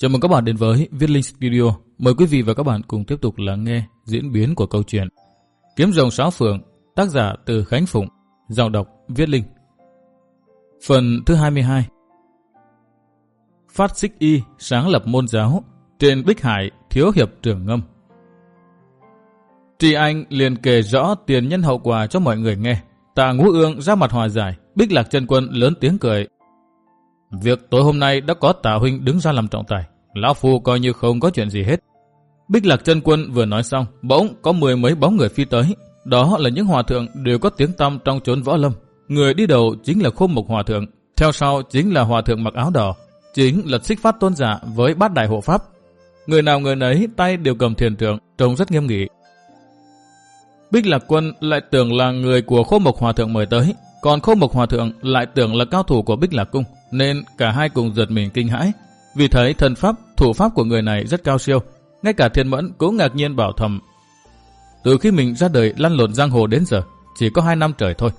Chào mừng các bạn đến với Viết Linh Studio. Mời quý vị và các bạn cùng tiếp tục lắng nghe diễn biến của câu chuyện Kiếm rồng sáu phường tác giả từ Khánh Phụng, giọng đọc Viết Linh. Phần thứ 22 Phát xích y sáng lập môn giáo, trên Bích Hải thiếu hiệp trưởng ngâm. Tri Anh liền kể rõ tiền nhân hậu quả cho mọi người nghe. Tà Ngũ Ương ra mặt hòa giải, Bích Lạc chân Quân lớn tiếng cười, Việc tối hôm nay đã có tà huynh đứng ra làm trọng tài. Lão Phu coi như không có chuyện gì hết. Bích Lạc chân Quân vừa nói xong, bỗng có mười mấy bóng người phi tới. Đó là những hòa thượng đều có tiếng tăm trong chốn võ lâm. Người đi đầu chính là khôn mục hòa thượng. Theo sau chính là hòa thượng mặc áo đỏ. Chính là xích phát tôn giả với bát đại hộ pháp. Người nào người nấy tay đều cầm thiền trượng, trông rất nghiêm nghị. Bích Lạc Quân lại tưởng là người của khô mộc hòa thượng mời tới, còn khô mộc hòa thượng lại tưởng là cao thủ của Bích Lạc Cung nên cả hai cùng giật mình kinh hãi. Vì thấy thần pháp, thủ pháp của người này rất cao siêu, ngay cả thiên mẫn cũng ngạc nhiên bảo thầm. Từ khi mình ra đời lăn lộn giang hồ đến giờ, chỉ có hai năm trời thôi.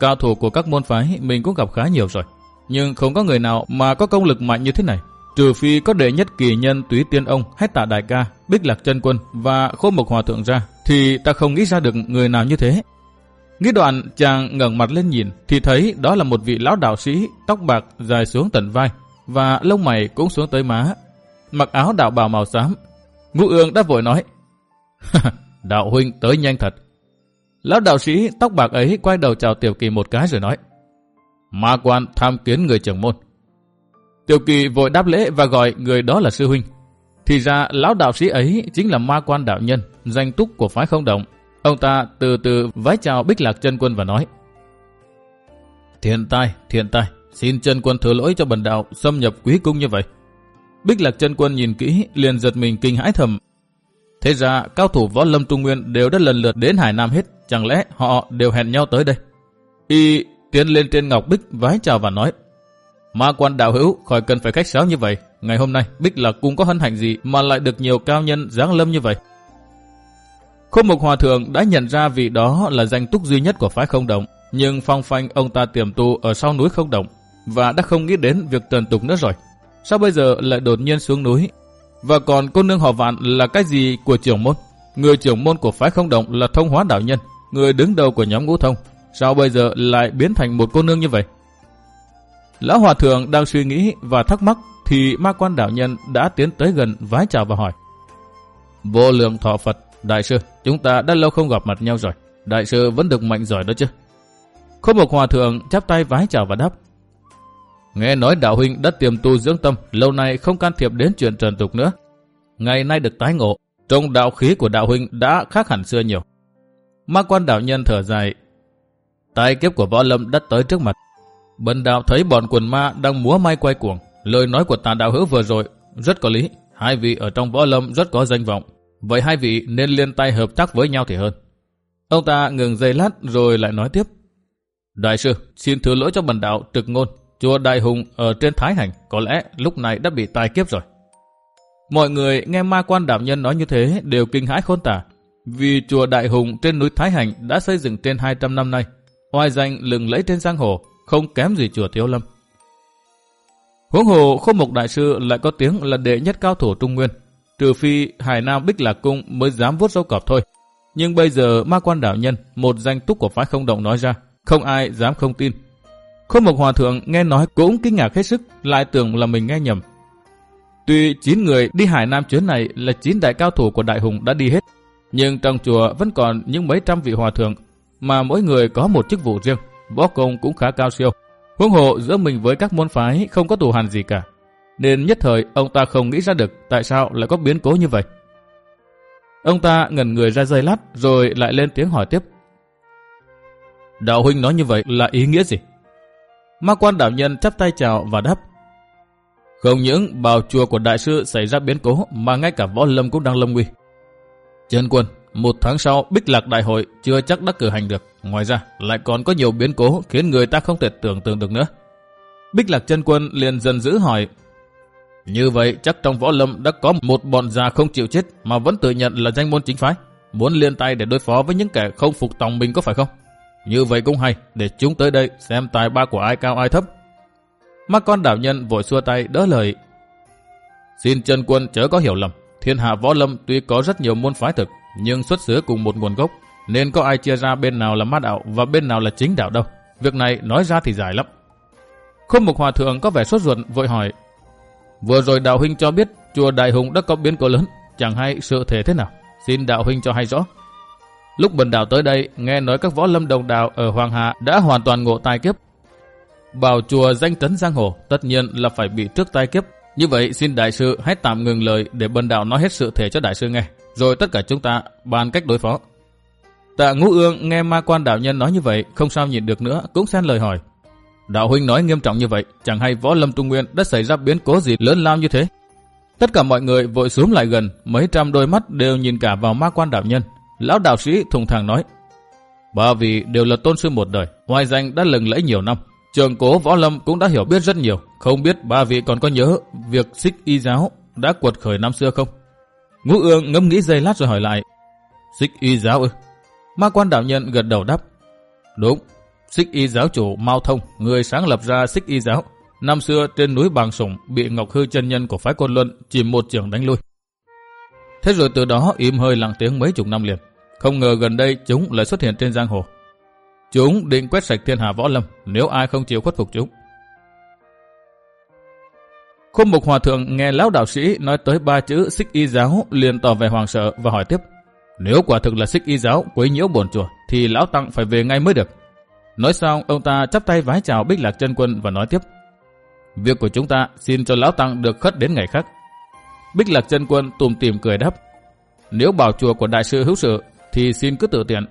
Cao thủ của các môn phái mình cũng gặp khá nhiều rồi. Nhưng không có người nào mà có công lực mạnh như thế này. Trừ phi có đệ nhất kỳ nhân túy tiên ông hay tạ đại ca, bích lạc chân quân và khô mộc hòa thượng ra, thì ta không nghĩ ra được người nào như thế. Nghĩ đoạn chàng ngẩng mặt lên nhìn thì thấy đó là một vị lão đạo sĩ tóc bạc dài xuống tận vai và lông mày cũng xuống tới má. Mặc áo đạo bào màu xám. Ngũ ương đã vội nói Đạo huynh tới nhanh thật. Lão đạo sĩ tóc bạc ấy quay đầu chào Tiểu Kỳ một cái rồi nói Ma quan tham kiến người trưởng môn. Tiểu Kỳ vội đáp lễ và gọi người đó là sư huynh. Thì ra lão đạo sĩ ấy chính là ma quan đạo nhân, danh túc của phái không động Ông ta từ từ vái chào Bích Lạc chân Quân và nói Thiên tai, thiên tai, xin chân Quân thừa lỗi cho bần đạo xâm nhập quý cung như vậy. Bích Lạc chân Quân nhìn kỹ liền giật mình kinh hãi thầm. Thế ra cao thủ võ lâm trung nguyên đều đã lần lượt đến Hải Nam hết, chẳng lẽ họ đều hẹn nhau tới đây? Y tiến lên trên ngọc Bích vái chào và nói Ma quan đạo hữu khỏi cần phải khách sáo như vậy. Ngày hôm nay Bích Lạc cung có hân hạnh gì mà lại được nhiều cao nhân giáng lâm như vậy? Khô Mục Hòa Thượng đã nhận ra vị đó là danh túc duy nhất của phái không động, nhưng phong phanh ông ta tiềm tu ở sau núi không động và đã không nghĩ đến việc tần tục nữa rồi. Sao bây giờ lại đột nhiên xuống núi? Và còn cô nương họ vạn là cái gì của trưởng môn? Người trưởng môn của phái không động là thông hóa đạo nhân, người đứng đầu của nhóm ngũ thông. Sao bây giờ lại biến thành một cô nương như vậy? Lão Hòa Thượng đang suy nghĩ và thắc mắc thì ma quan đạo nhân đã tiến tới gần vái chào và hỏi. Vô lượng thọ Phật, Đại sư, chúng ta đã lâu không gặp mặt nhau rồi. Đại sư vẫn được mạnh giỏi đó chứ. Khô một hòa thượng chắp tay vái chào và đáp. Nghe nói đạo huynh đã tiềm tu dưỡng tâm, lâu nay không can thiệp đến chuyện trần tục nữa. Ngày nay được tái ngộ, trong đạo khí của đạo huynh đã khác hẳn xưa nhiều. Ma quan đạo nhân thở dài. tài kiếp của võ lâm đã tới trước mặt. Bần đạo thấy bọn quần ma đang múa may quay cuồng. Lời nói của tà đạo hữu vừa rồi rất có lý. Hai vị ở trong võ lâm rất có danh vọng. Vậy hai vị nên liên tay hợp tác với nhau thì hơn. Ông ta ngừng giây lát rồi lại nói tiếp. Đại sư, xin thứ lỗi cho bần đạo trực ngôn. Chùa Đại Hùng ở trên Thái Hành có lẽ lúc này đã bị tai kiếp rồi. Mọi người nghe ma quan đạo nhân nói như thế đều kinh hãi khôn tả. Vì chùa Đại Hùng trên núi Thái Hành đã xây dựng trên 200 năm nay. Oai danh lừng lẫy trên giang hồ, không kém gì chùa Thiếu Lâm. Huống hồ Khô Mộc Đại Sư lại có tiếng là đệ nhất cao thủ Trung Nguyên, trừ phi Hải Nam Bích Lạc Cung mới dám vuốt dấu cọp thôi. Nhưng bây giờ ma quan đạo nhân, một danh túc của phái không động nói ra, không ai dám không tin. Khôn Mộc Hòa Thượng nghe nói cũng kinh ngạc hết sức, lại tưởng là mình nghe nhầm. Tuy 9 người đi Hải Nam chuyến này là 9 đại cao thủ của Đại Hùng đã đi hết, nhưng trong chùa vẫn còn những mấy trăm vị hòa thượng, mà mỗi người có một chức vụ riêng, võ công cũng khá cao siêu. Huống hộ giữa mình với các môn phái không có thù hằn gì cả nên nhất thời ông ta không nghĩ ra được tại sao lại có biến cố như vậy. Ông ta ngẩn người ra dây lát rồi lại lên tiếng hỏi tiếp. Đạo huynh nói như vậy là ý nghĩa gì? Ma quan đạo nhân chắp tay chào và đáp. Không những bào chùa của đại sư xảy ra biến cố mà ngay cả võ lâm cũng đang lâm nguy. Trần quân, một tháng sau Bích Lạc Đại hội chưa chắc đã cử hành được. Ngoài ra lại còn có nhiều biến cố khiến người ta không thể tưởng tượng được nữa. Bích Lạc chân quân liền dần giữ hỏi như vậy chắc trong võ lâm đã có một bọn già không chịu chết mà vẫn tự nhận là danh môn chính phái. Muốn liên tay để đối phó với những kẻ không phục tòng mình có phải không? Như vậy cũng hay, để chúng tới đây xem tài ba của ai cao ai thấp. Mắt con đạo nhân vội xua tay đỡ lời. Xin chân quân chớ có hiểu lầm, thiên hạ võ lâm tuy có rất nhiều môn phái thực, nhưng xuất xứ cùng một nguồn gốc, nên có ai chia ra bên nào là ma đạo và bên nào là chính đạo đâu. Việc này nói ra thì dài lắm. không Mục Hòa Thượng có vẻ sốt ruột vội hỏi. Vừa rồi đạo huynh cho biết chùa Đại Hùng đã có biến cố lớn, chẳng hay sự thể thế nào. Xin đạo huynh cho hay rõ. Lúc bần đạo tới đây, nghe nói các võ lâm đồng đạo ở Hoàng Hà đã hoàn toàn ngộ tai kiếp. Bảo chùa danh tấn giang hồ, tất nhiên là phải bị trước tai kiếp. Như vậy xin đại sư hãy tạm ngừng lời để bần đạo nói hết sự thể cho đại sư nghe. Rồi tất cả chúng ta bàn cách đối phó. Tạ ngũ ương nghe ma quan đạo nhân nói như vậy, không sao nhìn được nữa, cũng xen lời hỏi. Đạo huynh nói nghiêm trọng như vậy, chẳng hay võ lâm trung nguyên đã xảy ra biến cố gì lớn lao như thế. Tất cả mọi người vội xuống lại gần, mấy trăm đôi mắt đều nhìn cả vào ma quan đạo nhân. Lão đạo sĩ thùng thẳng nói, ba vị đều là tôn sư một đời, ngoài danh đã lừng lẫy nhiều năm. Trường cố võ lâm cũng đã hiểu biết rất nhiều, không biết ba vị còn có nhớ việc xích y giáo đã quật khởi năm xưa không? Ngũ ương ngẫm nghĩ giây lát rồi hỏi lại, xích y giáo ư? Ma quan đạo nhân gật đầu đáp, đúng, xích y giáo chủ Mao Thông, người sáng lập ra xích y giáo, Năm xưa trên núi Bàng Sủng bị Ngọc Hư chân nhân của phái Côn Luân chìm một trường đánh lui. Thế rồi từ đó im hơi lặng tiếng mấy chục năm liền. Không ngờ gần đây chúng lại xuất hiện trên giang hồ. Chúng định quét sạch thiên hạ võ lâm nếu ai không chịu khuất phục chúng. Khung mục hòa thượng nghe lão đạo sĩ nói tới ba chữ xích y giáo liền tỏ vẻ hoàng sợ và hỏi tiếp. Nếu quả thực là xích y giáo quấy nhiễu bổn chùa thì lão tăng phải về ngay mới được. Nói xong ông ta chắp tay vái chào Bích Lạc chân Quân và nói tiếp. Việc của chúng ta xin cho Lão Tăng được khất đến ngày khác. Bích Lạc chân Quân tùm tìm cười đáp. Nếu bảo chùa của đại sư hữu sự thì xin cứ tự tiện.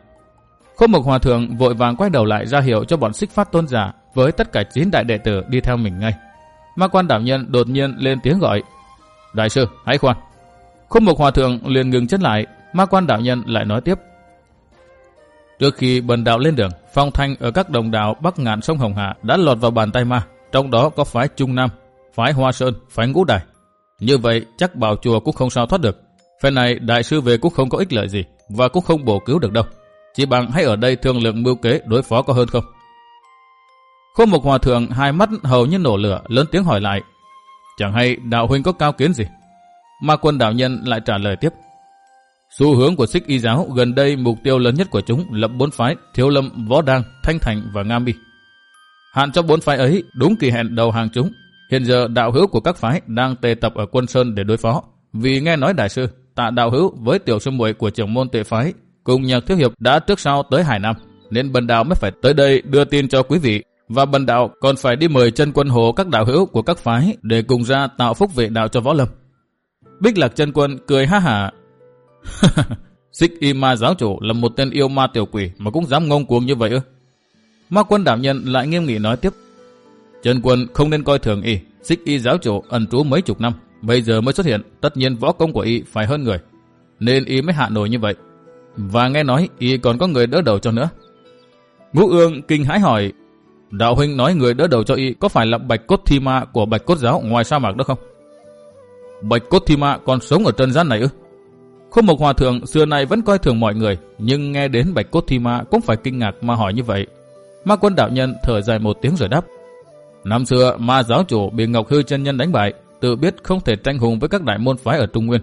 Khôn Mộc Hòa Thượng vội vàng quay đầu lại ra hiệu cho bọn xích phát tôn giả với tất cả chín đại đệ tử đi theo mình ngay. Ma quan đạo nhân đột nhiên lên tiếng gọi. Đại sư, hãy khoan. Khôn Mộc Hòa Thượng liền ngừng chân lại, ma quan đạo nhân lại nói tiếp. Trước khi bần đạo lên đường, phong thanh ở các đồng đạo Bắc Ngạn sông Hồng Hà đã lọt vào bàn tay ma trong đó có phái Trung Nam, phái Hoa Sơn, phái Ngũ Đài. Như vậy chắc bảo chùa cũng không sao thoát được. Phe này đại sư về cũng không có ích lợi gì và cũng không bổ cứu được đâu. Chỉ bằng hãy ở đây thương lượng mưu kế đối phó có hơn không? Khô Mục Hòa Thượng hai mắt hầu như nổ lửa lớn tiếng hỏi lại. Chẳng hay đạo huynh có cao kiến gì? Ma quân đạo nhân lại trả lời tiếp. Xu hướng của sikh y giáo gần đây mục tiêu lớn nhất của chúng lập bốn phái Thiếu Lâm, Võ Đăng, Thanh Thành và Nga Mi. Hạn cho bốn phái ấy đúng kỳ hẹn đầu hàng chúng. Hiện giờ đạo hữu của các phái đang tề tập ở quân Sơn để đối phó. Vì nghe nói đại sư, tạ đạo hữu với tiểu sư muội của trưởng môn tệ phái cùng nhạc thiếu hiệp đã trước sau tới Hải Nam, nên bần đạo mới phải tới đây đưa tin cho quý vị. Và bần đạo còn phải đi mời chân quân hồ các đạo hữu của các phái để cùng ra tạo phúc vệ đạo cho võ lâm. Bích lạc chân quân cười ha hả. Xích y ma giáo chủ là một tên yêu ma tiểu quỷ mà cũng dám ngông cuồng như vậy ư? Ma quân đảm nhận lại nghiêm nghị nói tiếp. Trần quân không nên coi thường y, xích y giáo chủ ẩn trú mấy chục năm, bây giờ mới xuất hiện, tất nhiên võ công của y phải hơn người. Nên y mới hạ nổi như vậy. Và nghe nói y còn có người đỡ đầu cho nữa. Ngũ ương kinh hãi hỏi, đạo huynh nói người đỡ đầu cho y có phải là bạch cốt thi ma của bạch cốt giáo ngoài sa mạc đó không? Bạch cốt thi ma còn sống ở trần gian này ư? Khôn Mộc Hòa Thượng xưa nay vẫn coi thường mọi người, nhưng nghe đến bạch cốt thi ma cũng phải kinh ngạc mà hỏi như vậy. Ma quân đạo nhân thở dài một tiếng rồi đáp. Năm xưa, ma giáo chủ bị Ngọc Hư chân nhân đánh bại, tự biết không thể tranh hùng với các đại môn phái ở Trung Nguyên.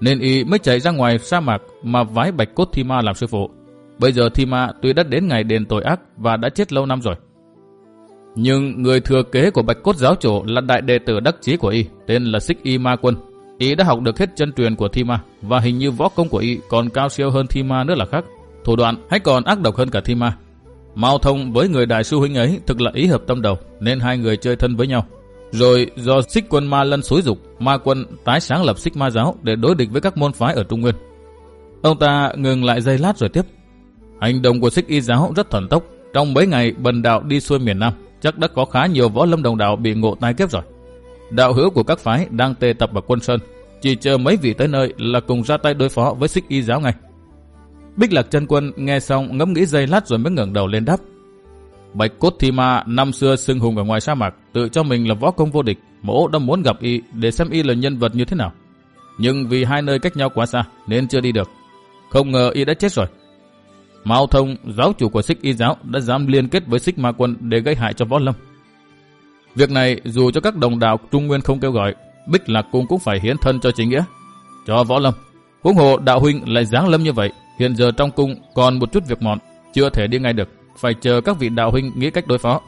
Nên y mới chạy ra ngoài sa mạc mà vái bạch cốt thi ma làm sư phụ. Bây giờ thi ma tuy đã đến ngày đền tội ác và đã chết lâu năm rồi. Nhưng người thừa kế của bạch cốt giáo chủ là đại đệ tử đắc chí của y, tên là Xích Y Ma Quân. Y đã học được hết chân truyền của Thima và hình như võ công của y còn cao siêu hơn Thima nữa là khác. Thủ đoạn hay còn ác độc hơn cả Thima. Mao Thông với người đại sư huynh ấy thực là ý hợp tâm đầu nên hai người chơi thân với nhau. Rồi do xích quân ma lân xúi dục, ma quân tái sáng lập xích ma giáo để đối địch với các môn phái ở Trung Nguyên. Ông ta ngừng lại giây lát rồi tiếp. Hành động của xích y giáo rất thần tốc. Trong mấy ngày bần đạo đi xuôi miền Nam, chắc đã có khá nhiều võ lâm đồng đạo bị ngộ tai kiếp rồi. Đạo hữu của các phái đang tề tập ở quân Sơn. Chỉ chờ mấy vị tới nơi là cùng ra tay đối phó với xích y giáo ngay. Bích Lạc chân Quân nghe xong ngẫm nghĩ giây lát rồi mới ngẩng đầu lên đáp. Bạch cốt thi ma năm xưa xưng hùng ở ngoài sa mạc, tự cho mình là võ công vô địch, mỗ đã muốn gặp y để xem y là nhân vật như thế nào. Nhưng vì hai nơi cách nhau quá xa nên chưa đi được. Không ngờ y đã chết rồi. Mao Thông, giáo chủ của Xích Y giáo đã dám liên kết với Xích Ma Quân để gây hại cho võ lâm. Việc này dù cho các đồng đạo Trung Nguyên không kêu gọi, Bích Lạc Cung cũng phải hiến thân cho chính nghĩa. Cho võ lâm. Huống hồ đạo huynh lại giáng lâm như vậy, hiện giờ trong cung còn một chút việc mọn, chưa thể đi ngay được, phải chờ các vị đạo huynh nghĩ cách đối phó.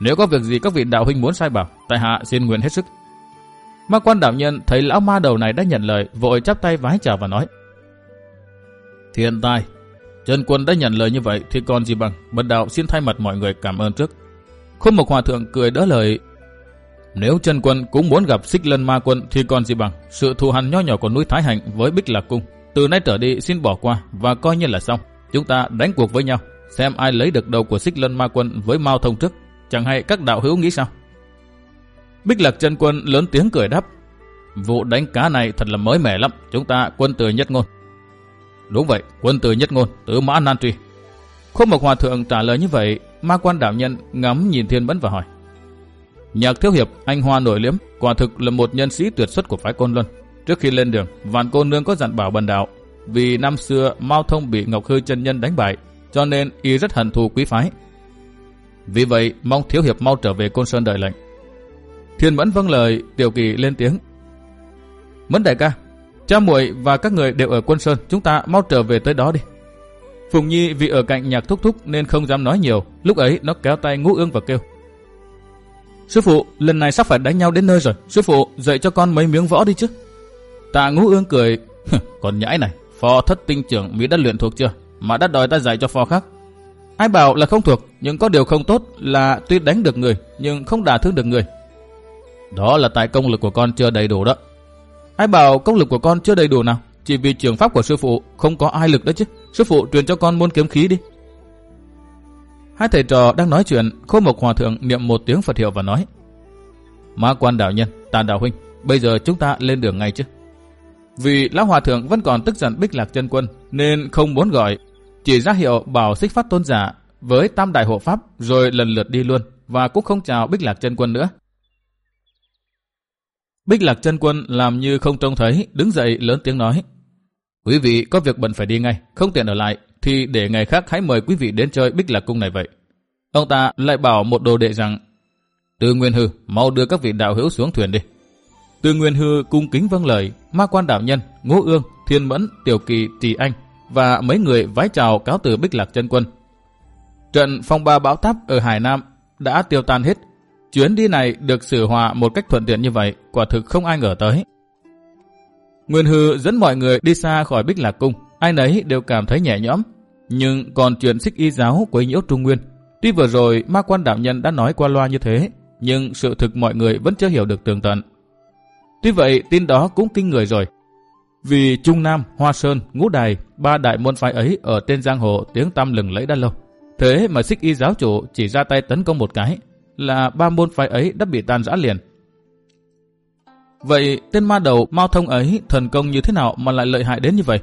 Nếu có việc gì các vị đạo huynh muốn sai bảo, tại hạ xin nguyện hết sức. Ma quan đạo nhân thấy lão ma đầu này đã nhận lời, vội chắp tay vái chào và nói. Thiên tai, Trần quân đã nhận lời như vậy thì còn gì bằng, bần đạo xin thay mặt mọi người cảm ơn trước. Khôn Mộc Hòa Thượng cười đỡ lời. Nếu chân quân cũng muốn gặp xích lân ma quân thì còn gì bằng, sự thù hằn nho nhỏ của núi Thái Hành với Bích Lạc Cung. Từ nay trở đi xin bỏ qua và coi như là xong. Chúng ta đánh cuộc với nhau, xem ai lấy được đầu của xích lân ma quân với Mao Thông trước. Chẳng hay các đạo hữu nghĩ sao? Bích Lạc chân quân lớn tiếng cười đáp. Vụ đánh cá này thật là mới mẻ lắm, chúng ta quân từ nhất ngôn. Đúng vậy, quân từ nhất ngôn, tứ mã nan truy. Khúc Mộc Hòa Thượng trả lời như vậy, ma quan đạo nhân ngắm nhìn Thiên Bấn và hỏi. Nhạc Thiếu Hiệp, anh Hoa nổi liếm, quả thực là một nhân sĩ tuyệt xuất của phái Côn Luân. Trước khi lên đường, Vạn Cô Nương có dặn bảo bần đạo, vì năm xưa Mao Thông bị Ngọc Hư chân nhân đánh bại, cho nên y rất hận thù quý phái. Vì vậy, mong Thiếu Hiệp mau trở về Côn Sơn đợi lệnh. Thiên Mẫn vâng lời, Tiểu Kỳ lên tiếng. Mẫn đại ca, cha muội và các người đều ở quân Sơn, chúng ta mau trở về tới đó đi. Phùng Nhi vì ở cạnh nhạc thúc thúc nên không dám nói nhiều, lúc ấy nó kéo tay ngũ ương và kêu. Sư phụ, lần này sắp phải đánh nhau đến nơi rồi, sư phụ dạy cho con mấy miếng võ đi chứ. Tạ ngũ ương cười, còn nhãi này, phò thất tinh trưởng Mỹ đã luyện thuộc chưa, mà đã đòi ta dạy cho phò khác. Ai bảo là không thuộc, nhưng có điều không tốt là tuy đánh được người, nhưng không đả thương được người, đó là tại công lực của con chưa đầy đủ đó. Ai bảo công lực của con chưa đầy đủ nào? Chỉ vì trường pháp của sư phụ không có ai lực đó chứ. Sư phụ truyền cho con môn kiếm khí đi. Hai thầy trò đang nói chuyện, Khô Mộc Hòa Thượng niệm một tiếng Phật hiệu và nói. Ma quan đạo nhân, tàn đạo huynh, bây giờ chúng ta lên đường ngay chứ. Vì Lão Hòa Thượng vẫn còn tức giận bích lạc chân quân, nên không muốn gọi. Chỉ ra hiệu bảo xích phát tôn giả với tam đại hộ pháp rồi lần lượt đi luôn và cũng không chào bích lạc chân quân nữa. Bích Lạc chân quân làm như không trông thấy, đứng dậy lớn tiếng nói. Quý vị có việc bận phải đi ngay, không tiện ở lại, thì để ngày khác hãy mời quý vị đến chơi Bích Lạc cung này vậy. Ông ta lại bảo một đồ đệ rằng, tư Nguyên Hư, mau đưa các vị đạo hữu xuống thuyền đi. tư Nguyên Hư cung kính vâng lời, ma quan đạo nhân, ngô ương, thiên mẫn, tiểu kỳ, trì anh và mấy người vái chào cáo từ Bích Lạc chân quân. Trận phong ba bão táp ở Hải Nam đã tiêu tan hết, Chuyến đi này được xử hòa một cách thuận tiện như vậy, quả thực không ai ngờ tới. Nguyên Hư dẫn mọi người đi xa khỏi Bích Lạc Cung, ai nấy đều cảm thấy nhẹ nhõm. Nhưng còn chuyện xích y giáo quấy nhiễu Trung Nguyên, tuy vừa rồi ma quan đạo nhân đã nói qua loa như thế, nhưng sự thực mọi người vẫn chưa hiểu được tường tận. Tuy vậy tin đó cũng kinh người rồi. Vì Trung Nam, Hoa Sơn, Ngũ Đài, ba đại môn phái ấy ở trên giang hồ tiếng tăm lừng lẫy đã lâu. Thế mà xích y giáo chủ chỉ ra tay tấn công một cái, là ba môn phái ấy đã bị tan rã liền. Vậy tên ma đầu Mao Thông ấy thần công như thế nào mà lại lợi hại đến như vậy?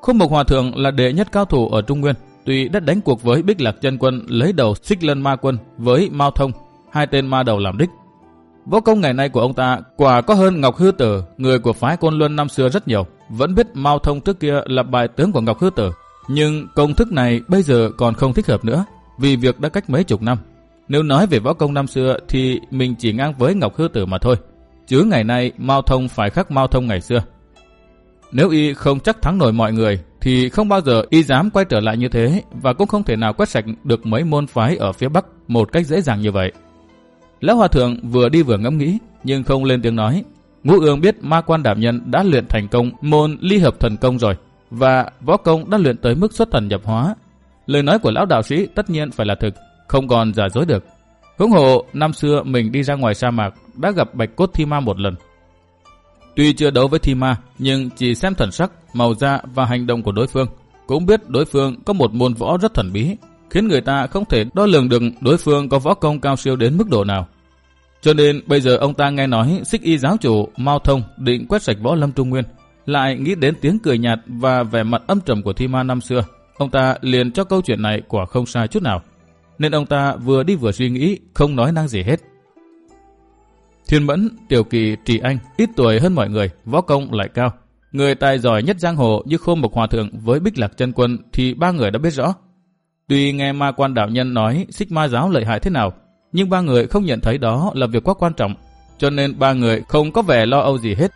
Khúc Mộc Hòa Thượng là đệ nhất cao thủ ở Trung Nguyên, tuy đã đánh cuộc với Bích Lạc Chân Quân lấy đầu Xích Lân Ma Quân với Mao Thông, hai tên ma đầu làm đích. Võ công ngày nay của ông ta quả có hơn Ngọc Hư Tử, người của phái Côn Luân năm xưa rất nhiều, vẫn biết Mao Thông trước kia là bài tướng của Ngọc Hư Tử, nhưng công thức này bây giờ còn không thích hợp nữa, vì việc đã cách mấy chục năm, nếu nói về võ công năm xưa thì mình chỉ ngang với Ngọc Hư Tử mà thôi. Chứ ngày nay, Mao Thông phải khác Mao Thông ngày xưa. Nếu y không chắc thắng nổi mọi người, thì không bao giờ y dám quay trở lại như thế và cũng không thể nào quét sạch được mấy môn phái ở phía Bắc một cách dễ dàng như vậy. Lão Hòa Thượng vừa đi vừa ngẫm nghĩ, nhưng không lên tiếng nói. Ngũ ương biết ma quan đảm nhân đã luyện thành công môn ly hợp thần công rồi và võ công đã luyện tới mức xuất thần nhập hóa. Lời nói của lão đạo sĩ tất nhiên phải là thực không còn giả dối được. Hướng hộ, năm xưa mình đi ra ngoài sa mạc đã gặp bạch cốt thi ma một lần. Tuy chưa đấu với thi ma, nhưng chỉ xem thần sắc, màu da và hành động của đối phương, cũng biết đối phương có một môn võ rất thần bí, khiến người ta không thể đo lường được đối phương có võ công cao siêu đến mức độ nào. Cho nên bây giờ ông ta nghe nói xích y giáo chủ Mao Thông định quét sạch võ lâm Trung Nguyên, lại nghĩ đến tiếng cười nhạt và vẻ mặt âm trầm của thi ma năm xưa. Ông ta liền cho câu chuyện này quả không sai chút nào nên ông ta vừa đi vừa suy nghĩ, không nói năng gì hết. Thiên Mẫn, Tiểu Kỳ, Trì Anh, ít tuổi hơn mọi người, võ công lại cao. Người tài giỏi nhất giang hồ như Khô Mộc Hòa Thượng với Bích Lạc chân Quân thì ba người đã biết rõ. Tuy nghe ma quan đạo nhân nói xích ma giáo lợi hại thế nào, nhưng ba người không nhận thấy đó là việc quá quan trọng. cho nên ba người không có vẻ lo âu gì hết.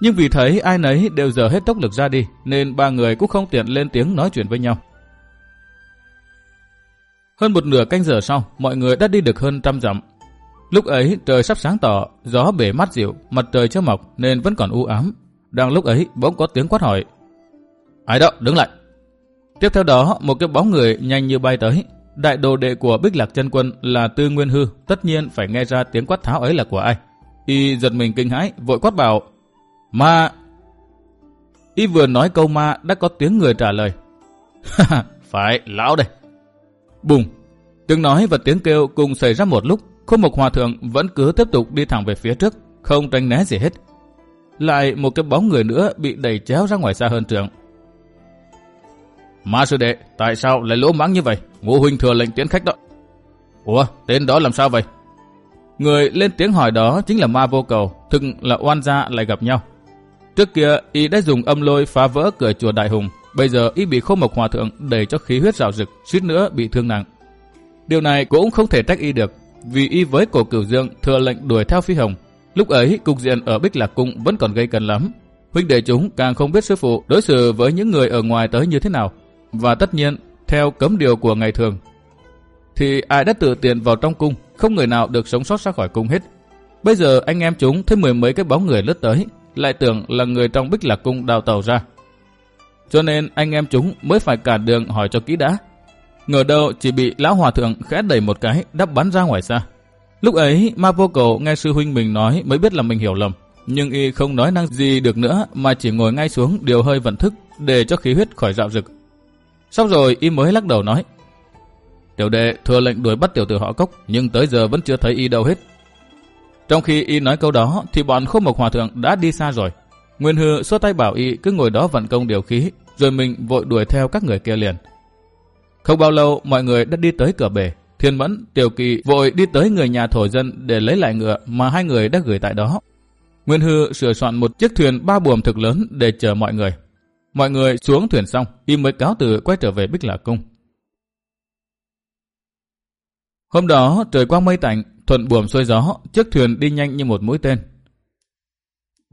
Nhưng vì thấy ai nấy đều dở hết tốc lực ra đi, nên ba người cũng không tiện lên tiếng nói chuyện với nhau. Hơn một nửa canh giờ sau, mọi người đã đi được hơn trăm dặm. Lúc ấy trời sắp sáng tỏ, gió bể mát dịu, mặt trời chưa mọc nên vẫn còn u ám. Đang lúc ấy bỗng có tiếng quát hỏi. Ai đó, đứng lại. Tiếp theo đó, một cái bóng người nhanh như bay tới. Đại đồ đệ của Bích Lạc chân Quân là Tư Nguyên Hư, tất nhiên phải nghe ra tiếng quát tháo ấy là của ai. Y giật mình kinh hãi, vội quát bảo, Ma! Y vừa nói câu ma đã có tiếng người trả lời. phải, lão đây. Bùng! Tiếng nói và tiếng kêu cùng xảy ra một lúc, khu mục Hòa Thượng vẫn cứ tiếp tục đi thẳng về phía trước, không tránh né gì hết. Lại một cái bóng người nữa bị đẩy chéo ra ngoài xa hơn trường. Ma sư đệ, tại sao lại lỗ mãng như vậy? Ngũ huynh thừa lệnh tiến khách đó. Ủa, tên đó làm sao vậy? Người lên tiếng hỏi đó chính là ma vô cầu, thực là oan gia lại gặp nhau. Trước kia, y đã dùng âm lôi phá vỡ cửa chùa Đại Hùng, bây giờ y bị khô mộc hòa thượng đẩy cho khí huyết rào rực, suýt nữa bị thương nặng. Điều này cũng không thể trách y được, vì y với cổ cửu dương thừa lệnh đuổi theo phi hồng. Lúc ấy, cục diện ở Bích Lạc Cung vẫn còn gây cấn lắm. Huynh đệ chúng càng không biết sư phụ đối xử với những người ở ngoài tới như thế nào. Và tất nhiên, theo cấm điều của ngày thường, thì ai đã tự tiện vào trong cung, không người nào được sống sót ra khỏi cung hết. Bây giờ anh em chúng thấy mười mấy cái bóng người lướt tới, lại tưởng là người trong bích lạc cung đào tàu ra. Cho nên anh em chúng mới phải cản đường hỏi cho kỹ đã. Ngờ đâu chỉ bị lão hòa thượng khẽ đẩy một cái đắp bắn ra ngoài xa. Lúc ấy, ma vô cầu nghe sư huynh mình nói mới biết là mình hiểu lầm. Nhưng y không nói năng gì được nữa, mà chỉ ngồi ngay xuống, điều hơi vận thức, để cho khí huyết khỏi dạo rực. Xong rồi, y mới lắc đầu nói. Tiểu đệ, thừa lệnh đuổi bắt tiểu tử họ cốc, nhưng tới giờ vẫn chưa thấy y đâu hết. Trong khi y nói câu đó, thì bọn khô mộc hòa thượng đã đi xa rồi. Nguyên hư xua tay bảo y cứ ngồi đó vận công điều khí rồi mình vội đuổi theo các người kia liền. Không bao lâu mọi người đã đi tới cửa bể. Thiên Mẫn, Tiểu Kỳ vội đi tới người nhà thổ dân để lấy lại ngựa mà hai người đã gửi tại đó. Nguyên Hư sửa soạn một chiếc thuyền ba buồm thực lớn để chờ mọi người. Mọi người xuống thuyền xong, y mới cáo từ quay trở về Bích Lạc Cung. Hôm đó trời quang mây tạnh, thuận buồm xuôi gió, chiếc thuyền đi nhanh như một mũi tên.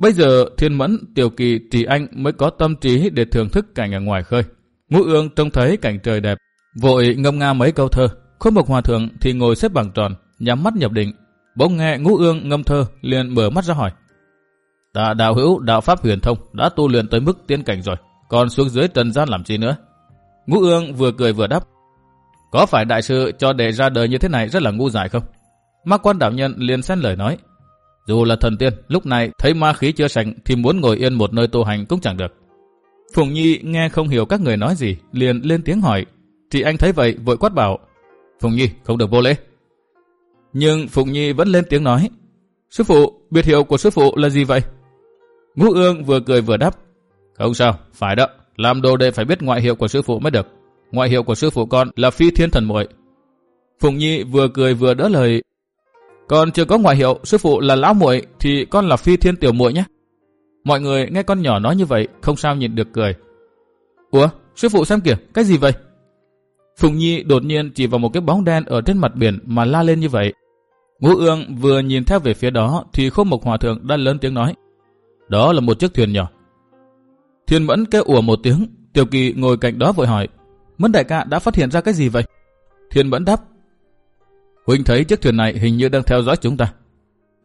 Bây giờ Thiên Mẫn, Tiểu Kỳ, Trì Anh mới có tâm trí để thưởng thức cảnh ở ngoài khơi. Ngũ Ương trông thấy cảnh trời đẹp, vội ngâm nga mấy câu thơ. Khôi Mộc Hòa Thượng thì ngồi xếp bằng tròn, nhắm mắt nhập định. Bỗng nghe Ngũ Ương ngâm thơ, liền mở mắt ra hỏi. Ta đạo hữu, đạo pháp huyền thông, đã tu luyện tới mức tiên cảnh rồi, còn xuống dưới trần gian làm gì nữa? Ngũ Ương vừa cười vừa đáp. Có phải đại sư cho đề ra đời như thế này rất là ngu dại không? Ma quan đạo nhân liền xen lời nói. Dù là thần tiên, lúc này thấy ma khí chưa sạch thì muốn ngồi yên một nơi tu hành cũng chẳng được. Phùng Nhi nghe không hiểu các người nói gì, liền lên tiếng hỏi. thì anh thấy vậy vội quát bảo. Phùng Nhi không được vô lễ. Nhưng Phùng Nhi vẫn lên tiếng nói. Sư phụ, biệt hiệu của sư phụ là gì vậy? Ngũ ương vừa cười vừa đáp. Không sao, phải đó. Làm đồ đệ phải biết ngoại hiệu của sư phụ mới được. Ngoại hiệu của sư phụ con là phi thiên thần muội. Phùng Nhi vừa cười vừa đỡ lời còn chưa có ngoại hiệu, sư phụ là lão muội thì con là phi thiên tiểu muội nhé. Mọi người nghe con nhỏ nói như vậy không sao nhìn được cười. Ủa, sư phụ xem kìa, cái gì vậy? Phùng Nhi đột nhiên chỉ vào một cái bóng đen ở trên mặt biển mà la lên như vậy. Ngũ ương vừa nhìn theo về phía đó thì khô mộc hòa thượng đã lớn tiếng nói. Đó là một chiếc thuyền nhỏ. Thiên mẫn kêu ủa một tiếng, tiểu kỳ ngồi cạnh đó vội hỏi. Mẫn đại ca đã phát hiện ra cái gì vậy? Thiên mẫn đáp. Huynh thấy chiếc thuyền này hình như đang theo dõi chúng ta.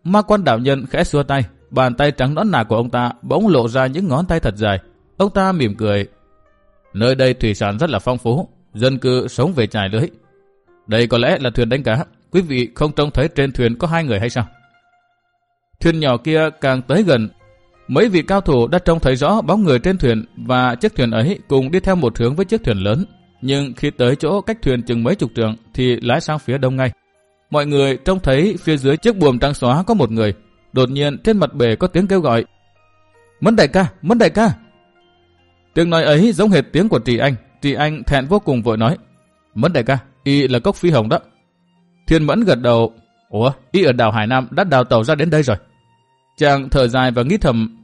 Ma quan đạo nhân khẽ xua tay, bàn tay trắng nõn nà của ông ta bỗng lộ ra những ngón tay thật dài. Ông ta mỉm cười. Nơi đây thủy sản rất là phong phú, dân cư sống về trải lưới. Đây có lẽ là thuyền đánh cá. Quý vị không trông thấy trên thuyền có hai người hay sao? Thuyền nhỏ kia càng tới gần, mấy vị cao thủ đã trông thấy rõ bóng người trên thuyền và chiếc thuyền ấy cùng đi theo một hướng với chiếc thuyền lớn. Nhưng khi tới chỗ cách thuyền chừng mấy chục trượng thì lái sang phía đông ngay. Mọi người trông thấy phía dưới chiếc buồm trắng xóa có một người. Đột nhiên trên mặt bể có tiếng kêu gọi. Mẫn đại ca, mẫn đại ca. Tiếng nói ấy giống hệt tiếng của Trì Anh. Trì Anh thẹn vô cùng vội nói. Mẫn đại ca, y là cốc phi hồng đó. Thiên Mẫn gật đầu. Ủa, y ở đảo Hải Nam đã đào tàu ra đến đây rồi. Chàng thở dài và nghĩ thầm.